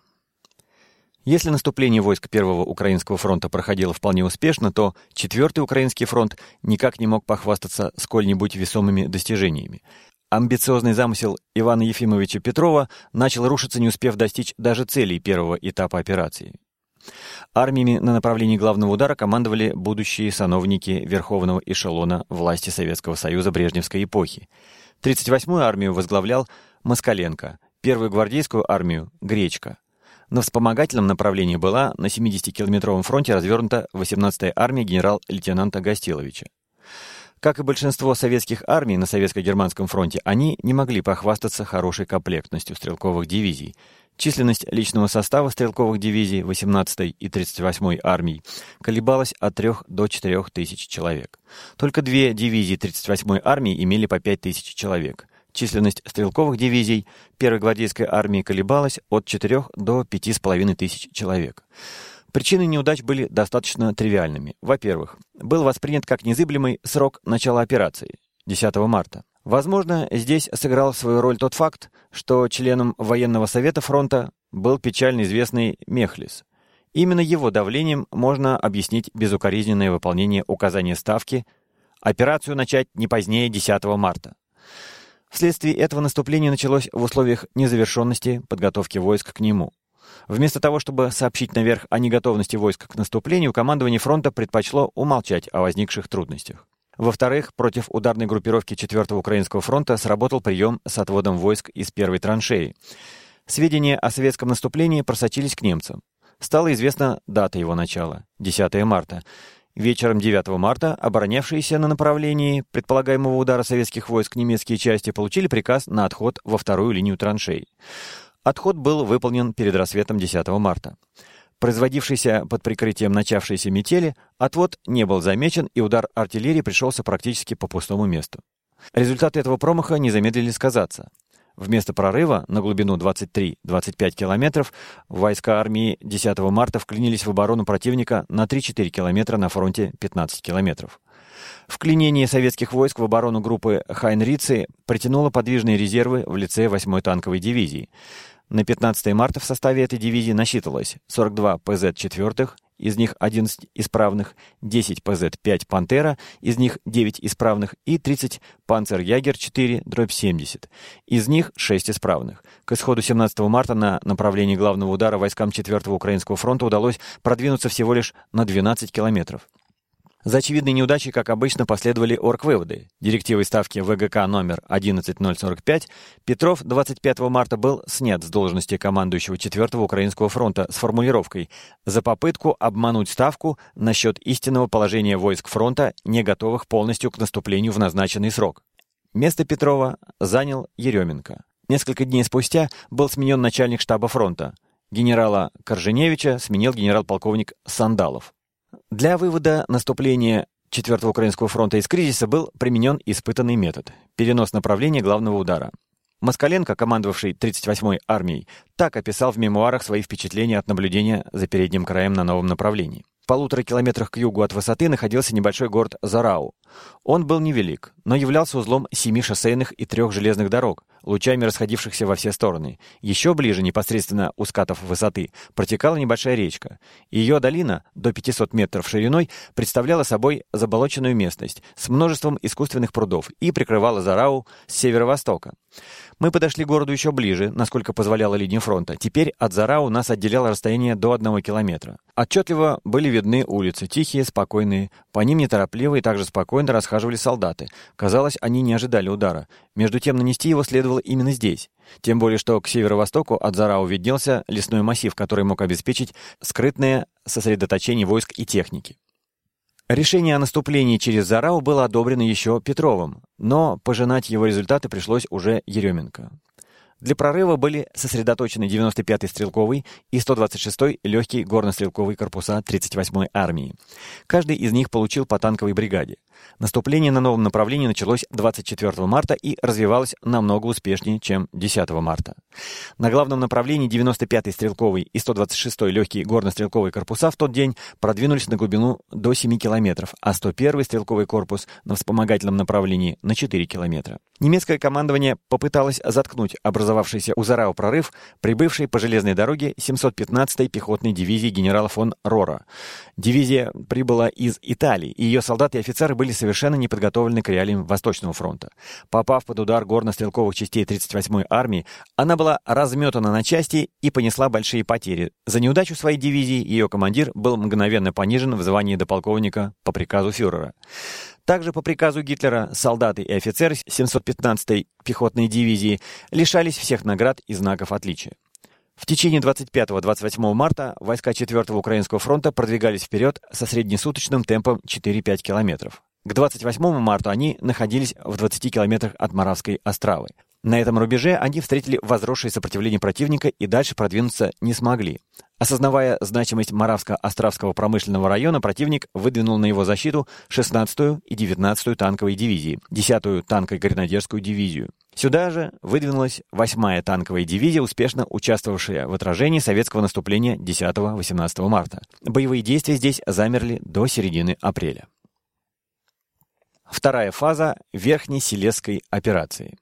Если наступление войск Первого Украинского фронта проходило вполне успешно, то Четвертый Украинский фронт никак не мог похвастаться сколь-нибудь весомыми достижениями. Амбициозный замысел Ивана Ефимовича Петрова начал рушиться, не успев достичь даже целей первого этапа операции. Армиями на направлении главного удара командовали будущие сановники верховного эшелона власти Советского Союза Брежневской эпохи. 38-ю армию возглавлял Москаленко, первую гвардейскую армию — Гречка. На вспомогательном направлении была на 70-километровом фронте развернута 18-я армия генерал-лейтенанта Гостиловича. Как и большинство советских армий на Советско-Германском фронте, они не могли похвастаться хорошей комплектностью стрелковых дивизий. Численность личного состава стрелковых дивизий 18-й и 38-й армий колебалась от 3 до 4 тысяч человек. Только две дивизии 38-й армии имели по 5 тысяч человек. Численность стрелковых дивизий первой гвардейской армии колебалась от 4 до 5,5 тысяч человек. Причины неудач были достаточно тривиальными. Во-первых, был воспринят как незыблемый срок начала операции – 10 марта. Возможно, здесь сыграл свою роль тот факт, что членом военного совета фронта был печально известный Мехлис. Именно его давлением можно объяснить безукоризненное выполнение указания Ставки операцию начать не позднее 10 марта. Вследствие этого наступление началось в условиях незавершенности подготовки войск к нему. Вместо того, чтобы сообщить наверх о неготовности войск к наступлению, командование фронта предпочло умолчать о возникших трудностях. Во-вторых, против ударной группировки 4-го Украинского фронта сработал прием с отводом войск из первой траншеи. Сведения о советском наступлении просочились к немцам. Стала известна дата его начала – 10 марта. Вечером 9 марта оборонявшиеся на направлении предполагаемого удара советских войск немецкие части получили приказ на отход во вторую линию траншей. Отход был выполнен перед рассветом 10 марта. Производившийся под прикрытием начавшейся метели, отвод не был замечен, и удар артиллерии пришелся практически по пустому месту. Результаты этого промаха не замедлили сказаться. Вместо прорыва на глубину 23-25 километров войска армии 10 марта вклинились в оборону противника на 3-4 километра на фронте 15 километров. Вклинение советских войск в оборону группы Хайнрицы притянуло подвижные резервы в лице 8-й танковой дивизии. На 15 марта в составе этой дивизии насчитывалось 42 ПЗ-4, из них 11 исправных, 10 ПЗ-5 «Пантера», из них 9 исправных и 30 «Панцер-Ягер-4» дробь 70, из них 6 исправных. К исходу 17 марта на направлении главного удара войскам 4-го Украинского фронта удалось продвинуться всего лишь на 12 километров. За очевидной неудачей, как обычно, последовали орг-выводы. Директивой ставки ВГК номер 11045 Петров 25 марта был снят с должности командующего 4-го Украинского фронта с формулировкой «за попытку обмануть ставку насчет истинного положения войск фронта, не готовых полностью к наступлению в назначенный срок». Место Петрова занял Еременко. Несколько дней спустя был сменен начальник штаба фронта. Генерала Корженевича сменил генерал-полковник Сандалов. Для вывода наступления 4-го Украинского фронта из кризиса был применен испытанный метод – перенос направления главного удара. Москаленко, командовавший 38-й армией, так описал в мемуарах свои впечатления от наблюдения за передним краем на новом направлении. В полутора километрах к югу от высоты находился небольшой город Зарау. Он был невелик, но являлся узлом семи шоссейных и трех железных дорог, лучами расходившихся во все стороны. Еще ближе, непосредственно у скатов высоты, протекала небольшая речка. Ее долина, до 500 метров шириной, представляла собой заболоченную местность с множеством искусственных прудов и прикрывала Зарау с северо-востока. Мы подошли к городу еще ближе, насколько позволяла линия фронта. Теперь от Зарау нас отделяло расстояние до одного километра. Отчетливо были видны улицы, тихие, спокойные. По ним неторопливо и также спокойно расхаживали солдаты. Казалось, они не ожидали удара. Между тем, нанести его следовало именно здесь. Тем более, что к северо-востоку от Зарау виднелся лесной массив, который мог обеспечить скрытное сосредоточение войск и техники. Решение о наступлении через Зарау было одобрено еще Петровым, но пожинать его результаты пришлось уже Еременко. Для прорыва были сосредоточены 95-й стрелковый и 126-й легкий горнострелковый корпуса 38-й армии. Каждый из них получил по танковой бригаде. Наступление на новом направлении началось 24 марта и развивалось намного успешнее, чем 10 марта. На главном направлении 95-й стрелковый и 126-й легкий горнострелковый корпуса в тот день продвинулись на глубину до 7 километров, а 101-й стрелковый корпус на вспомогательном направлении на 4 километра. Немецкое командование попыталось заткнуть образовавшийся у Зарау прорыв, прибывший по железной дороге 715-й пехотной дивизии генерала фон Рора. Дивизия прибыла из Италии, и ее солдаты и офицеры были совершенно не подготовлены к реалиям Восточного фронта. Попав под удар горно-стрелковых частей 38-й армии, она была разметана на части и понесла большие потери. За неудачу своей дивизии ее командир был мгновенно понижен в звании до полковника по приказу фюрера. Также по приказу Гитлера солдаты и офицеры 715-й пехотной дивизии лишались всех наград и знаков отличия. В течение 25-28 марта войска 4-го Украинского фронта продвигались вперед со среднесуточным темпом 4-5 километров. К 28 марта они находились в 20 километрах от Моравской Островы. На этом рубеже они встретили возросшее сопротивление противника и дальше продвинуться не смогли. Осознавая значимость Моравско-Островского промышленного района, противник выдвинул на его защиту 16-ю и 19-ю танковые дивизии, 10-ю танко-гренадерскую дивизию. Сюда же выдвинулась 8-я танковая дивизия, успешно участвовавшая в отражении советского наступления 10-18 марта. Боевые действия здесь замерли до середины апреля. Вторая фаза Верхнесилезской операции.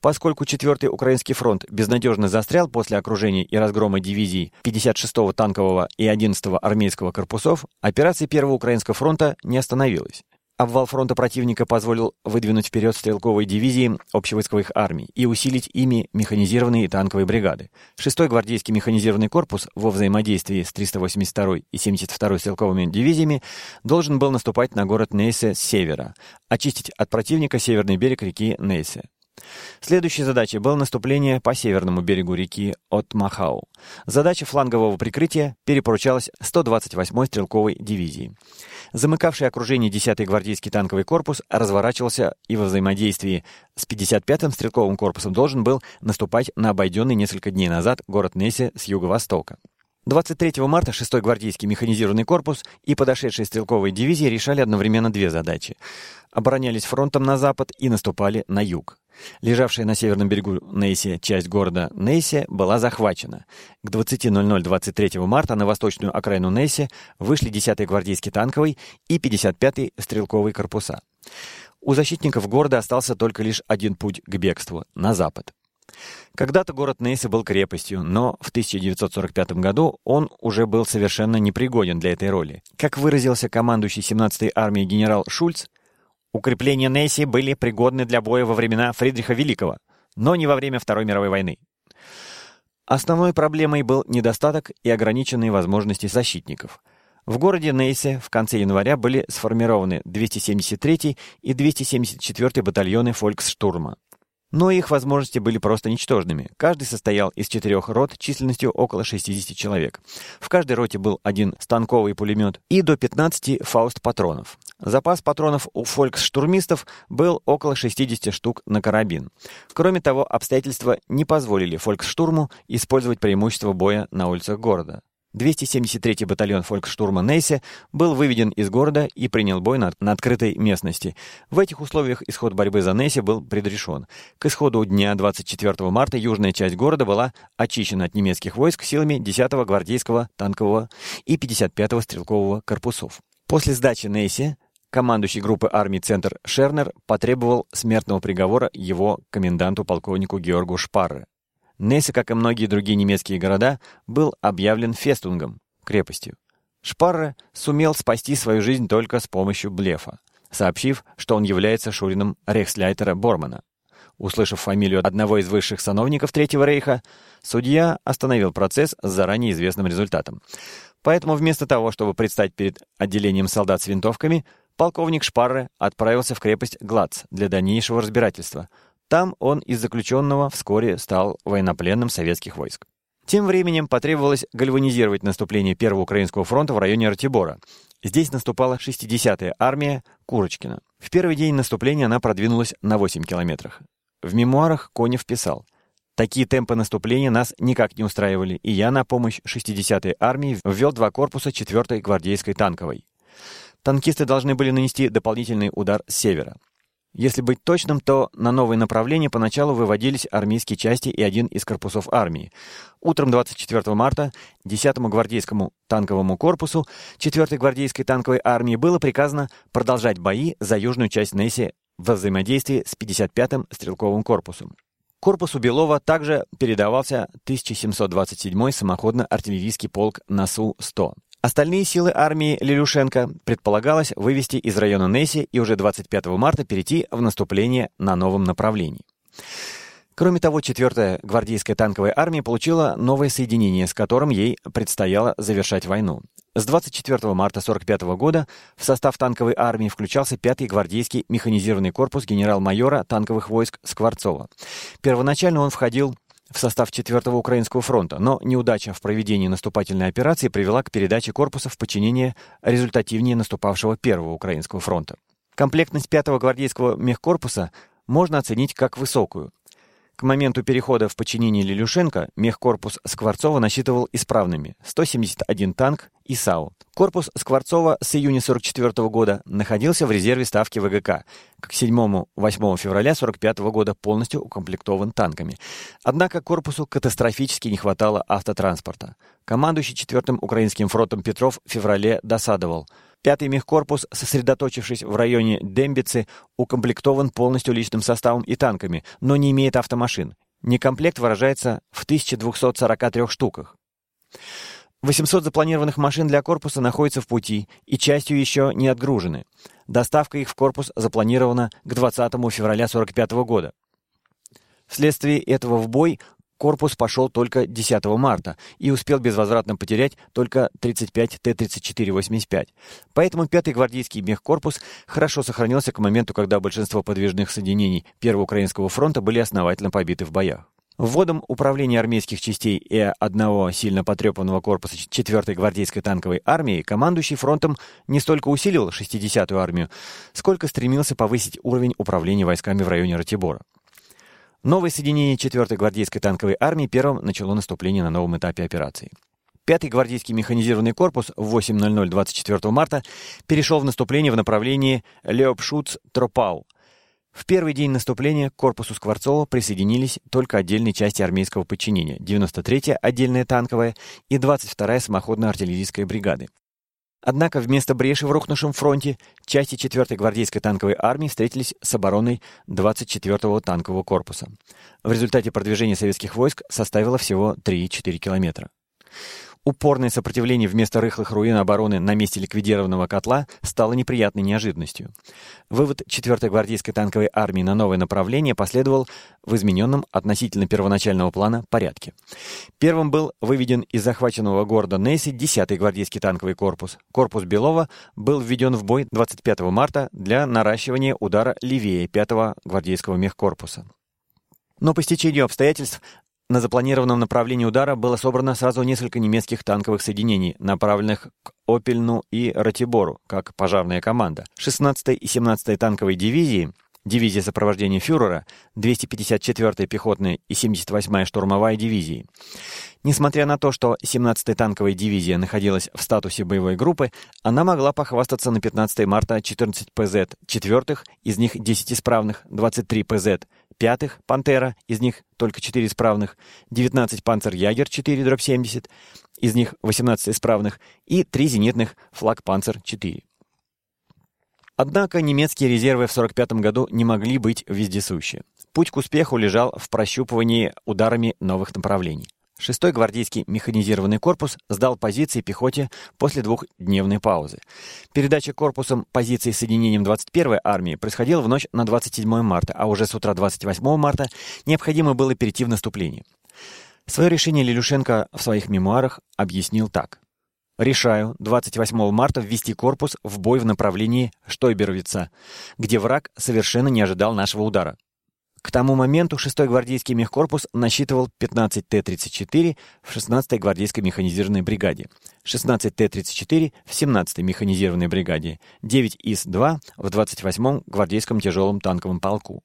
Поскольку 4-й Украинский фронт безнадежно застрял после окружения и разгрома дивизий 56-го танкового и 11-го армейского корпусов, операция 1-го Украинского фронта не остановилась. Обвал фронта противника позволил выдвинуть вперед стрелковые дивизии общевойсковых армий и усилить ими механизированные и танковые бригады. 6-й гвардейский механизированный корпус во взаимодействии с 382-й и 72-й стрелковыми дивизиями должен был наступать на город Нейсе с севера, очистить от противника северный берег реки Нейсе. Следующей задачей было наступление по северному берегу реки Отмахау. Задача флангового прикрытия перепоручалась 128-й стрелковой дивизии. Замыкавший окружение 10-й гвардейский танковый корпус разворачивался и во взаимодействии с 55-м стрелковым корпусом должен был наступать на обойденный несколько дней назад город Нессе с юго-востока. 23 марта 6-й гвардейский механизированный корпус и подошедшие стрелковые дивизии решали одновременно две задачи. Оборонялись фронтом на запад и наступали на юг. Лежавшая на северном берегу Нейсе часть города Нейсе была захвачена. К 20.00 23 марта на восточную окраину Нейсе вышли 10-й гвардейский танковый и 55-й стрелковый корпуса. У защитников города остался только лишь один путь к бегству – на запад. Когда-то город Нейсе был крепостью, но в 1945 году он уже был совершенно непригоден для этой роли. Как выразился командующий 17-й армией генерал Шульц, Укрепления Несси были пригодны для боя во времена Фридриха Великого, но не во время Второй мировой войны. Основной проблемой был недостаток и ограниченные возможности защитников. В городе Нейсе в конце января были сформированы 273 и 274 батальоны фольксштурма. Но их возможности были просто ничтожными. Каждый состоял из четырех рот численностью около 60 человек. В каждой роте был один станковый пулемет и до 15 фауст-патронов. Запас патронов у фольксштурмистов был около 60 штук на карабин. Кроме того, обстоятельства не позволили фольксштурму использовать преимущество боя на улицах города. 273-й батальон фолькштурма Нейсе был выведен из города и принял бой на, на открытой местности. В этих условиях исход борьбы за Нейсе был предрешен. К исходу дня 24 марта южная часть города была очищена от немецких войск силами 10-го гвардейского танкового и 55-го стрелкового корпусов. После сдачи Нейсе командующий группы армий «Центр» Шернер потребовал смертного приговора его коменданту полковнику Георгу Шпарре. Нессе, как и многие другие немецкие города, был объявлен фестунгом, крепостью. Шпарре сумел спасти свою жизнь только с помощью блефа, сообщив, что он является шурином рейхсляйтера Бормана. Услышав фамилию одного из высших сановников Третьего рейха, судья остановил процесс с заранее известным результатом. Поэтому вместо того, чтобы предстать перед отделением солдат с винтовками, полковник Шпарре отправился в крепость Глац для дальнейшего разбирательства – там он из заключенного вскоре стал военнопленным советских войск. Тем временем потребовалось гальванизировать наступление Первого Украинского фронта в районе Ратибора. Здесь наступала 60-я армия Курочкина. В первый день наступления она продвинулась на 8 километрах. В мемуарах Конев писал, «Такие темпы наступления нас никак не устраивали, и я на помощь 60-й армии ввел два корпуса 4-й гвардейской танковой. Танкисты должны были нанести дополнительный удар с севера. Если быть точным, то на новые направления поначалу выводились армейские части и один из корпусов армии. Утром 24 марта 10-му гвардейскому танковому корпусу 4-й гвардейской танковой армии было приказано продолжать бои за южную часть Несси во взаимодействии с 55-м стрелковым корпусом. Корпусу Белова также передавался 1727-й самоходно-артиллерийский полк НАСУ-100. Остальные силы армии Лилюшенко предполагалось вывести из района Неси и уже 25 марта перейти в наступление на новом направлении. Кроме того, 4-я гвардейская танковая армия получила новое соединение, с которым ей предстояло завершать войну. С 24 марта 1945 года в состав танковой армии включался 5-й гвардейский механизированный корпус генерал-майора танковых войск Скворцова. Первоначально он входил в состав 4-го Украинского фронта, но неудача в проведении наступательной операции привела к передаче корпуса в подчинение результативнее наступавшего 1-го Украинского фронта. Комплектность 5-го гвардейского мехкорпуса можно оценить как высокую. К моменту перехода в подчинение Лилюшенко мехкорпус Скворцова насчитывал исправными 171 танк и САУ. Корпус Скворцова с июня 1944 года находился в резерве ставки ВГК, к 7-8 февраля 1945 года полностью укомплектован танками. Однако корпусу катастрофически не хватало автотранспорта. Командующий 4-м Украинским фронтом Петров в феврале досадовал – Пятый мехкорпус, сосредоточившись в районе Дембицы, укомплектован полностью личным составом и танками, но не имеет автомашин. Некомплект выражается в 1243 штуках. 800 запланированных машин для корпуса находятся в пути и частью еще не отгружены. Доставка их в корпус запланирована к 20 февраля 1945 года. Вследствие этого в бой корпус пошел только 10 марта и успел безвозвратно потерять только 35 Т-34-85. Поэтому 5-й гвардейский мехкорпус хорошо сохранился к моменту, когда большинство подвижных соединений Первого Украинского фронта были основательно побиты в боях. Вводом управления армейских частей и одного сильно потрепанного корпуса 4-й гвардейской танковой армии командующий фронтом не столько усилил 60-ю армию, сколько стремился повысить уровень управления войсками в районе Ратибора. Новое соединение 4-й гвардейской танковой армии первым начало наступление на новом этапе операции. 5-й гвардейский механизированный корпус в 8.00 24 марта перешел в наступление в направлении Леопшуц-Тропау. В первый день наступления к корпусу Скворцова присоединились только отдельные части армейского подчинения, 93-я отдельная танковая и 22-я самоходно-артиллерийская бригады. Однако вместо бреши в рухнувшем фронте части 4-й гвардейской танковой армии встретились с обороной 24-го танкового корпуса. В результате продвижение советских войск составило всего 3-4 километра. Упорное сопротивление вместо рыхлых руин обороны на месте ликвидированного котла стало неприятной неожиданностью. Вывод 4-й гвардейской танковой армии на новое направление последовал в измененном относительно первоначального плана порядке. Первым был выведен из захваченного города Несси 10-й гвардейский танковый корпус. Корпус Белова был введен в бой 25 марта для наращивания удара левее 5-го гвардейского мехкорпуса. Но по стечению обстоятельств на запланированном направлении удара было собрано сразу несколько немецких танковых соединений, направленных к Опельну и Ратибору, как пожарная команда. 16-й и 17-й танковые дивизии, дивизия сопровождения фюрера, 254-я пехотная и 78-я штурмовая дивизии. Несмотря на то, что 17-я танковая дивизия находилась в статусе боевой группы, она могла похвастаться на 15 марта 14 ПЗ, четвертых, из них 10 исправных, 23 ПЗ, пятых «Пантера», из них только 4 исправных, 19 «Панцер-Ягер» 4 дробь 70, из них 18 исправных, и 3 зенитных «Флаг Панцер-4». Однако немецкие резервы в 1945 году не могли быть вездесущи. Путь к успеху лежал в прощупывании ударами новых направлений. Шестой гвардейский механизированный корпус сдал позиции пехоте после двухдневной паузы. Передача корпусом позиций соединением 21-й армии происходила в ночь на 27 марта, а уже с утра 28 марта необходимо было перейти в наступление. Свое решение Лилюшенко в своих мемуарах объяснил так. «Решаю 28 марта ввести корпус в бой в направлении Штойберовица, где враг совершенно не ожидал нашего удара. К тому моменту 6-й гвардейский мехкорпус насчитывал 15 Т-34 в 16-й гвардейской механизированной бригаде, 16 Т-34 в 17-й механизированной бригаде, 9 ИС-2 в 28-м гвардейском тяжелом танковом полку.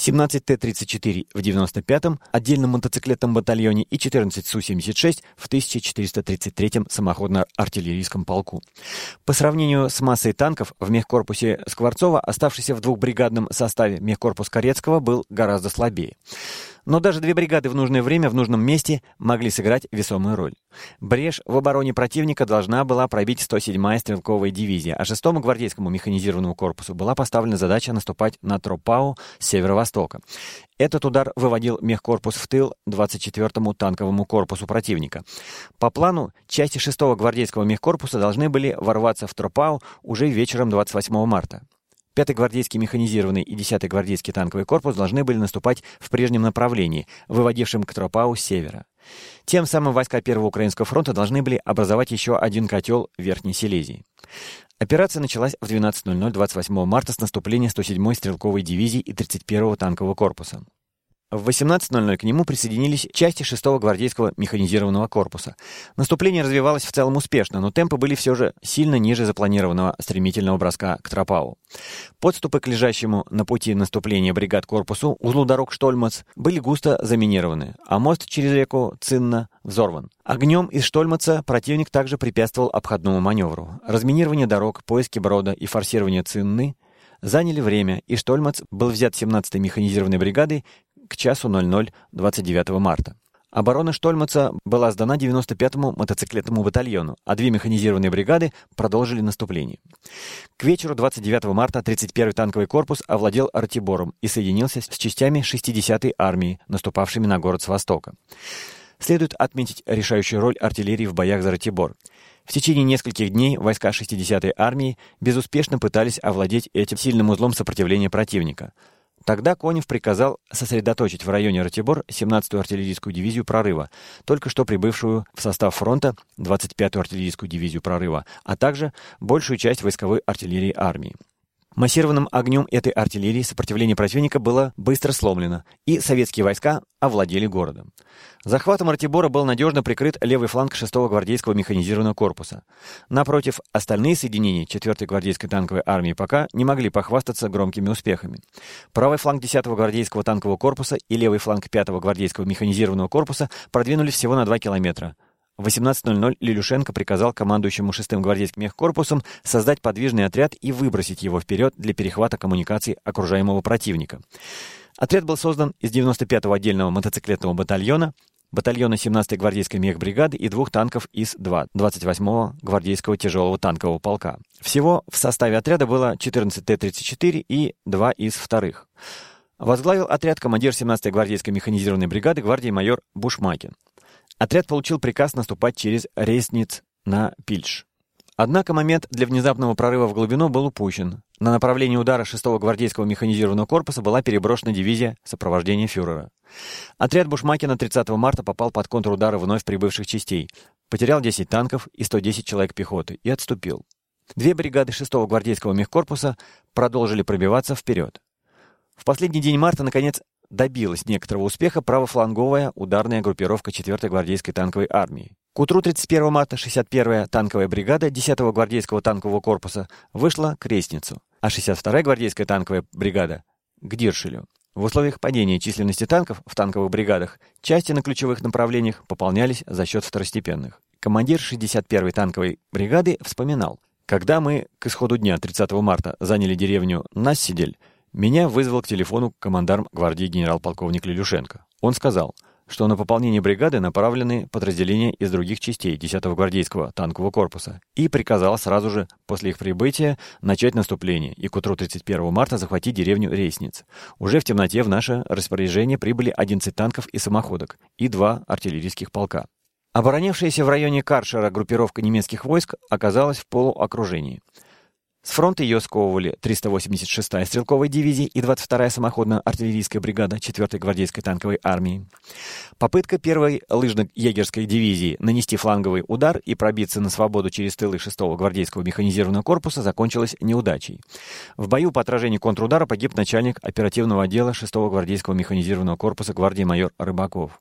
17 Т-34 в 95-м отдельном мотоциклетном батальоне и 14 Су-76 в 1433-м самоходно-артиллерийском полку. По сравнению с массой танков в мехкорпусе Скворцова, оставшийся в двухбригадном составе мехкорпус Корецкого был гораздо слабее. Но даже две бригады в нужное время в нужном месте могли сыграть весомую роль. Брешь в обороне противника должна была пробить 107-я стрелковая дивизия, а 6-му гвардейскому механизированному корпусу была поставлена задача наступать на Тропау с северо-востока. Этот удар выводил мехкорпус в тыл 24-му танковому корпусу противника. По плану, части 6-го гвардейского мехкорпуса должны были ворваться в Тропау уже вечером 28 марта. 5-й гвардейский механизированный и 10-й гвардейский танковый корпус должны были наступать в прежнем направлении, выводившем к Тропау с севера. Тем самым войска Первого Украинского фронта должны были образовать еще один котел Верхней Силезии. Операция началась в 12.00 28 марта с наступления 107-й стрелковой дивизии и 31-го танкового корпуса. В 18.00 к нему присоединились части 6-го гвардейского механизированного корпуса. Наступление развивалось в целом успешно, но темпы были все же сильно ниже запланированного стремительного броска к Тропау. Подступы к лежащему на пути наступления бригад корпусу узлу дорог Штольмац были густо заминированы, а мост через реку Цинна взорван. Огнем из Штольмаца противник также препятствовал обходному маневру. Разминирование дорог, поиски брода и форсирование Цинны заняли время, и Штольмац был взят 17-й механизированной бригадой к часу 00 29 марта. Оборона Штольмаца была сдана 95-му мотоциклетному батальону, а две механизированные бригады продолжили наступление. К вечеру 29 марта 31-й танковый корпус овладел Артибором и соединился с частями 60-й армии, наступавшими на город с востока. Следует отметить решающую роль артиллерии в боях за Ратибор. В течение нескольких дней войска 60-й армии безуспешно пытались овладеть этим сильным узлом сопротивления противника – Тогда Конев приказал сосредоточить в районе Ратибор 17-ю артиллерийскую дивизию прорыва, только что прибывшую в состав фронта 25-ю артиллерийскую дивизию прорыва, а также большую часть войсковой артиллерии армии. Массированным огнем этой артиллерии сопротивление противника было быстро сломлено, и советские войска овладели городом. Захватом Артибора был надежно прикрыт левый фланг 6-го гвардейского механизированного корпуса. Напротив, остальные соединения 4-й гвардейской танковой армии пока не могли похвастаться громкими успехами. Правый фланг 10-го гвардейского танкового корпуса и левый фланг 5-го гвардейского механизированного корпуса продвинулись всего на 2 километра – в 18.00 Лилюшенко приказал командующему 6-м гвардейским мехкорпусом создать подвижный отряд и выбросить его вперед для перехвата коммуникаций окружаемого противника. Отряд был создан из 95-го отдельного мотоциклетного батальона, батальона 17-й гвардейской мехбригады и двух танков ИС-2 28-го гвардейского тяжелого танкового полка. Всего в составе отряда было 14 Т-34 и 2 ИС-2. Возглавил отряд командир 17-й гвардейской механизированной бригады гвардии майор Бушмакин. Отряд получил приказ наступать через Ресниц на Пильш. Однако момент для внезапного прорыва в глубину был упущен. На направлении удара 6-го гвардейского механизированного корпуса была переброшена дивизия сопровождения фюрера. Отряд Бушмакина 30 марта попал под контрудары вновь прибывших частей, потерял 10 танков и 110 человек пехоты и отступил. Две бригады 6-го гвардейского мехкорпуса продолжили пробиваться вперед. В последний день марта, наконец, добилась некоторого успеха правофланговая ударная группировка 4-й гвардейской танковой армии. К утру 31 марта 61-я танковая бригада 10-го гвардейского танкового корпуса вышла к Ресницу, а 62-я гвардейская танковая бригада — к Диршелю. В условиях падения численности танков в танковых бригадах части на ключевых направлениях пополнялись за счет второстепенных. Командир 61-й танковой бригады вспоминал, «Когда мы к исходу дня 30 марта заняли деревню Нассидель, меня вызвал к телефону командарм гвардии генерал-полковник Лилюшенко. Он сказал, что на пополнение бригады направлены подразделения из других частей 10-го гвардейского танкового корпуса и приказал сразу же после их прибытия начать наступление и к утру 31 марта захватить деревню Рейсниц. Уже в темноте в наше распоряжение прибыли 11 танков и самоходок и два артиллерийских полка. Оборонявшаяся в районе Каршера группировка немецких войск оказалась в полуокружении – с фронта ее сковывали 386-я стрелковая дивизия и 22-я самоходно-артиллерийская бригада 4-й гвардейской танковой армии. Попытка первой лыжно-егерской дивизии нанести фланговый удар и пробиться на свободу через тылы 6-го гвардейского механизированного корпуса закончилась неудачей. В бою по отражению контрудара погиб начальник оперативного отдела 6-го гвардейского механизированного корпуса гвардии майор Рыбаков.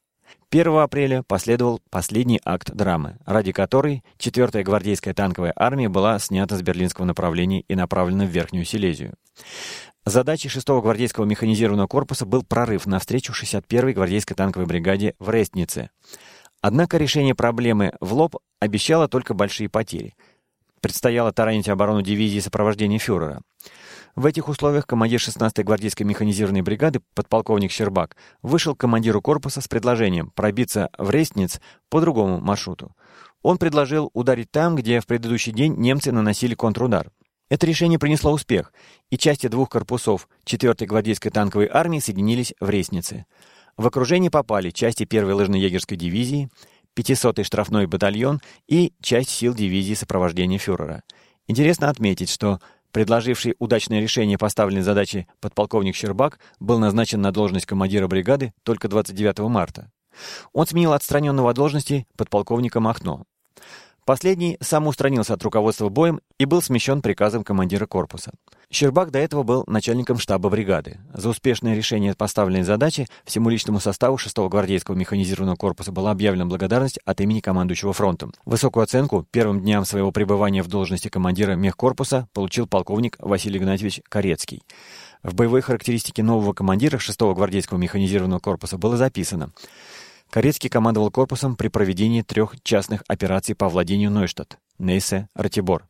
1 апреля последовал последний акт драмы, ради которой 4-я гвардейская танковая армия была снята с берлинского направления и направлена в Верхнюю Силезию. Задачей 6-го гвардейского механизированного корпуса был прорыв навстречу 61-й гвардейской танковой бригаде в Рестнице. Однако решение проблемы в лоб обещало только большие потери. Предстояло таранить оборону дивизии сопровождения фюрера. В этих условиях командир 16-й гвардейской механизированной бригады, подполковник Щербак, вышел к командиру корпуса с предложением пробиться в Рестниц по другому маршруту. Он предложил ударить там, где в предыдущий день немцы наносили контрудар. Это решение принесло успех, и части двух корпусов 4-й гвардейской танковой армии соединились в Рестнице. В окружение попали части 1-й лыжно-егерской дивизии, 500-й штрафной батальон и часть сил дивизии сопровождения фюрера. Интересно отметить, что Предложивший удачное решение поставленной задачи подполковник Щербак был назначен на должность командира бригады только 29 марта. Он сменил отстраненного от должности подполковника Махно. Последний самоустранился от руководства боем и был смещен приказом командира корпуса. Щербак до этого был начальником штаба бригады. За успешное решение поставленной задачи всему личному составу 6-го гвардейского механизированного корпуса была объявлена благодарность от имени командующего фронтом. Высокую оценку первым дням своего пребывания в должности командира мехкорпуса получил полковник Василий Игнатьевич Корецкий. В боевой характеристике нового командира 6-го гвардейского механизированного корпуса было записано – Корецкий командовал корпусом при проведении трех частных операций по владению Нойштадт, Нейсе, Ратибор.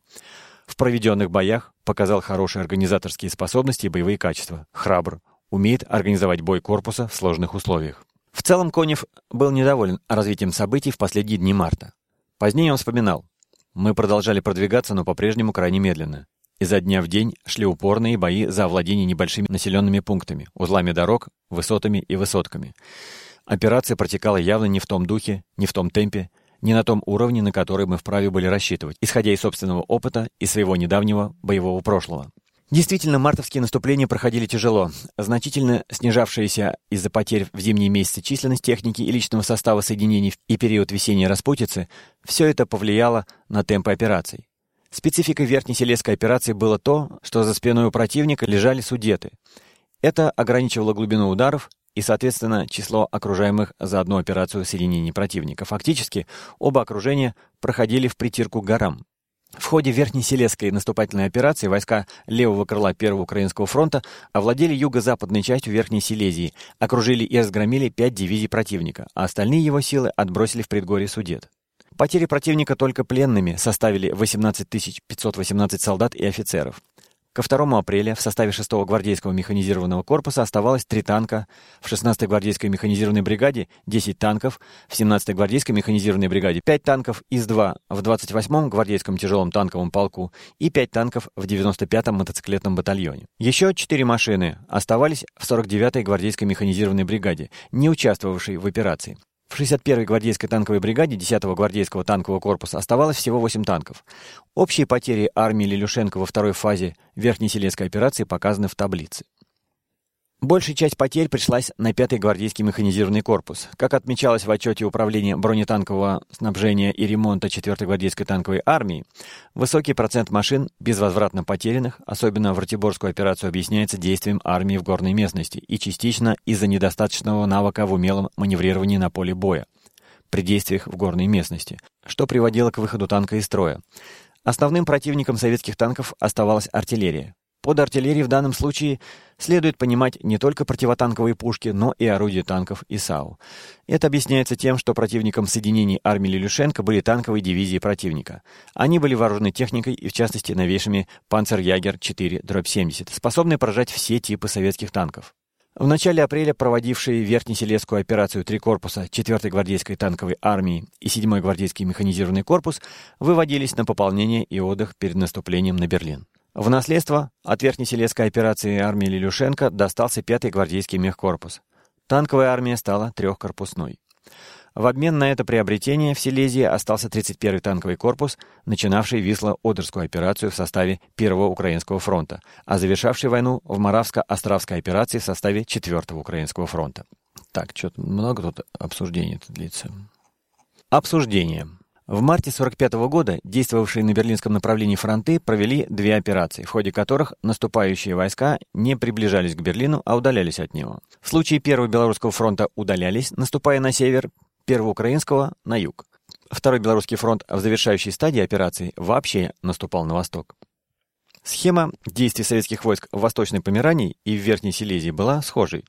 В проведенных боях показал хорошие организаторские способности и боевые качества, храбр, умеет организовать бой корпуса в сложных условиях. В целом Конев был недоволен развитием событий в последние дни марта. Позднее он вспоминал, «Мы продолжали продвигаться, но по-прежнему крайне медленно. Изо дня в день шли упорные бои за овладение небольшими населенными пунктами, узлами дорог, высотами и высотками. Операция протекала явно не в том духе, не в том темпе, не на том уровне, на который мы вправе были рассчитывать, исходя из собственного опыта и своего недавнего боевого прошлого. Действительно, мартовские наступления проходили тяжело. Значительно снижавшаяся из-за потерь в зимние месяцы численность техники и личного состава соединений и период весенней распутицы – все это повлияло на темпы операций. Спецификой Верхнеселесской операции было то, что за спиной у противника лежали судеты. Это ограничивало глубину ударов и, соответственно, число окружаемых за одну операцию соединений противника. Фактически, оба окружения проходили в притирку к горам. В ходе Верхнеселесской наступательной операции войска левого крыла Первого Украинского фронта овладели юго-западной частью Верхней Силезии, окружили и разгромили пять дивизий противника, а остальные его силы отбросили в предгорье Судет. Потери противника только пленными составили 18 518 солдат и офицеров. Ко 2 апреля в составе 6-го гвардейского механизированного корпуса оставалось 3 танка, в 16-й гвардейской механизированной бригаде 10 танков, в 17-й гвардейской механизированной бригаде 5 танков, ИС-2 в 28-м гвардейском тяжелом танковом полку и 5 танков в 95-м мотоциклетном батальоне. Еще 4 машины оставались в 49-й гвардейской механизированной бригаде, не участвовавшей в операции. В 61-й гвардейской танковой бригаде 10-го гвардейского танкового корпуса оставалось всего 8 танков. Общие потери армии Лилюшенко во второй фазе Верхнеселецкой операции показаны в таблице. Большая часть потерь пришлась на 5-й гвардейский механизированный корпус. Как отмечалось в отчете Управления бронетанкового снабжения и ремонта 4-й гвардейской танковой армии, высокий процент машин безвозвратно потерянных, особенно в Ратиборскую операцию, объясняется действием армии в горной местности и частично из-за недостаточного навыка в умелом маневрировании на поле боя при действиях в горной местности, что приводило к выходу танка из строя. Основным противником советских танков оставалась артиллерия. Под артиллерией в данном случае следует понимать не только противотанковые пушки, но и орудия танков и САУ. Это объясняется тем, что противником соединений армии Лилюшенко были танковые дивизии противника. Они были вооружены техникой и, в частности, новейшими «Панцерягер-4-70», способные поражать все типы советских танков. В начале апреля проводившие Верхнеселесскую операцию три корпуса 4-й гвардейской танковой армии и 7-й гвардейский механизированный корпус выводились на пополнение и отдых перед наступлением на Берлин. В наследство от Верхнеселесской операции армии Лилюшенко достался 5-й гвардейский мехкорпус. Танковая армия стала трехкорпусной. В обмен на это приобретение в Силезии остался 31-й танковый корпус, начинавший Висло-Одерскую операцию в составе Первого Украинского фронта, а завершавший войну в Моравско-Островской операции в составе 4-го Украинского фронта. Так, что-то много тут обсуждений длится. Обсуждение. В марте 1945 года действовавшие на Берлинском направлении фронты провели две операции, в ходе которых наступающие войска не приближались к Берлину, а удалялись от него. В случае Первого Белорусского фронта удалялись, наступая на север, Первого Украинского — на юг. Второй Белорусский фронт в завершающей стадии операции вообще наступал на восток. Схема действий советских войск в Восточной Померании и в Верхней Силезии была схожей.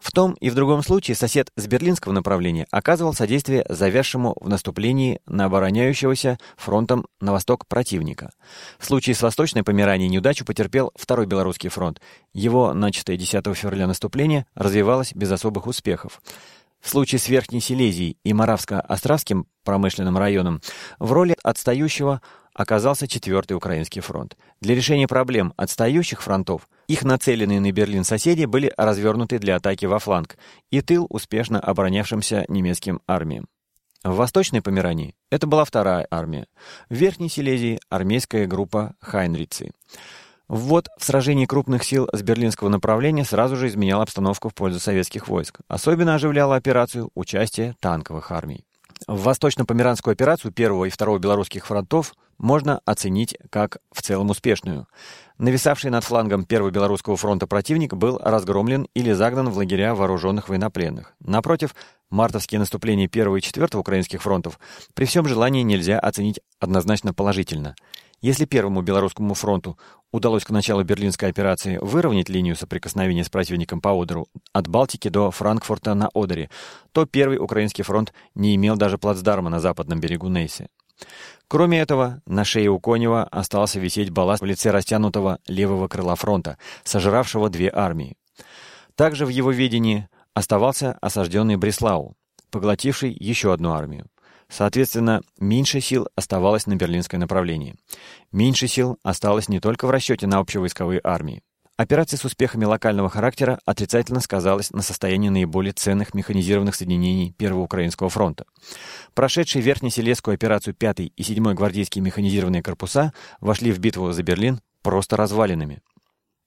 В том и в другом случае сосед с берлинского направления оказывал содействие завязшему в наступлении на обороняющегося фронтом на восток противника. В случае с Восточной Померанией неудачу потерпел Второй Белорусский фронт. Его начатое 10 февраля наступление развивалось без особых успехов. В случае с Верхней Силезией и Моравско-Островским промышленным районом в роли отстающего оказался Четвертый Украинский фронт. Для решения проблем отстающих фронтов их нацеленные на Берлин соседи были развернуты для атаки во фланг и тыл успешно оборонявшимся немецким армиям. В Восточной Померании это была вторая армия, в Верхней Силезии – армейская группа Хайнрицы. Ввод в сражении крупных сил с берлинского направления сразу же изменял обстановку в пользу советских войск. Особенно оживляла операцию участие танковых армий. Восточно-Померанскую операцию первого и второго белорусских фронтов можно оценить как в целом успешную. Нависавший над флангом Первого Белорусского фронта противник был разгромлен или загнан в лагеря вооруженных военнопленных. Напротив, мартовские наступления Первого и Четвертого украинских фронтов при всем желании нельзя оценить однозначно положительно. Если Первому Белорусскому фронту удалось к началу Берлинской операции выровнять линию соприкосновения с противником по Одеру от Балтики до Франкфурта на Одере, то Первый Украинский фронт не имел даже плацдарма на западном берегу Нейсе. Кроме этого, на шее у Конева остался висеть балласт в лице растянутого левого крыла фронта, сожравшего две армии. Также в его видении оставался осажденный Бреслау, поглотивший еще одну армию. Соответственно, меньше сил оставалось на берлинское направление. Меньше сил осталось не только в расчете на общевойсковые армии. Операция с успехами локального характера отрицательно сказалась на состоянии наиболее ценных механизированных соединений Первого Украинского фронта. Прошедшие Верхнеселесскую операцию 5 и 7 гвардейские механизированные корпуса вошли в битву за Берлин просто развалинами.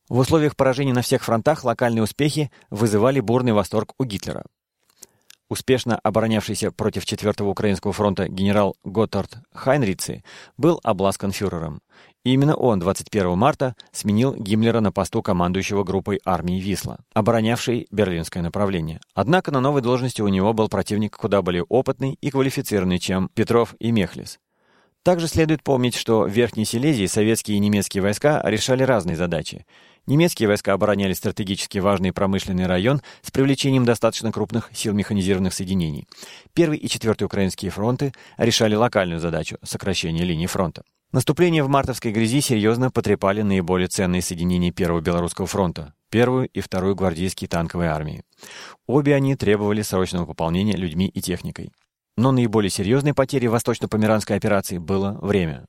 В условиях поражений на всех фронтах локальные успехи вызывали бурный восторг у Гитлера. Успешно оборонявшийся против 4-го Украинского фронта генерал Готтард Хайнрици был обласкан фюрером. Именно он 21 марта сменил Гиммлера на посту командующего группой армии Висла, оборонявшей берлинское направление. Однако на новой должности у него был противник куда более опытный и квалифицированный, чем Петров и Мехлис. Также следует помнить, что в Верхней Силезии советские и немецкие войска решали разные задачи. Немецкие войска обороняли стратегически важный промышленный район с привлечением достаточно крупных сил механизированных соединений. Первый и четвертый украинские фронты решали локальную задачу – сокращение линии фронта. Наступления в мартовской грязи серьезно потрепали наиболее ценные соединения Первого Белорусского фронта – первую и вторую гвардейские танковые армии. Обе они требовали срочного пополнения людьми и техникой. Но наиболее серьезной потерей восточно-померанской операции было время.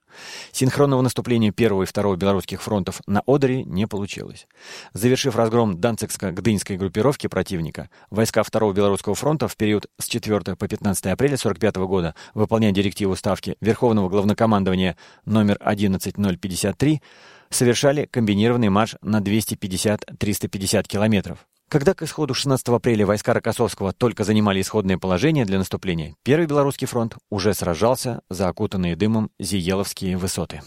Синхронного наступления первого и второго белорусских фронтов на Одере не получилось. Завершив разгром Данцикско-Гдынской группировки противника, войска второго белорусского фронта в период с 4 по 15 апреля 1945 года, выполняя директиву Ставки Верховного Главнокомандования номер 11053, совершали комбинированный марш на 250-350 километров. Когда к исходу 16 апреля войска Рокоссовского только занимали исходное положение для наступления, Первый Белорусский фронт уже сражался за окутанные дымом Зиеловские высоты.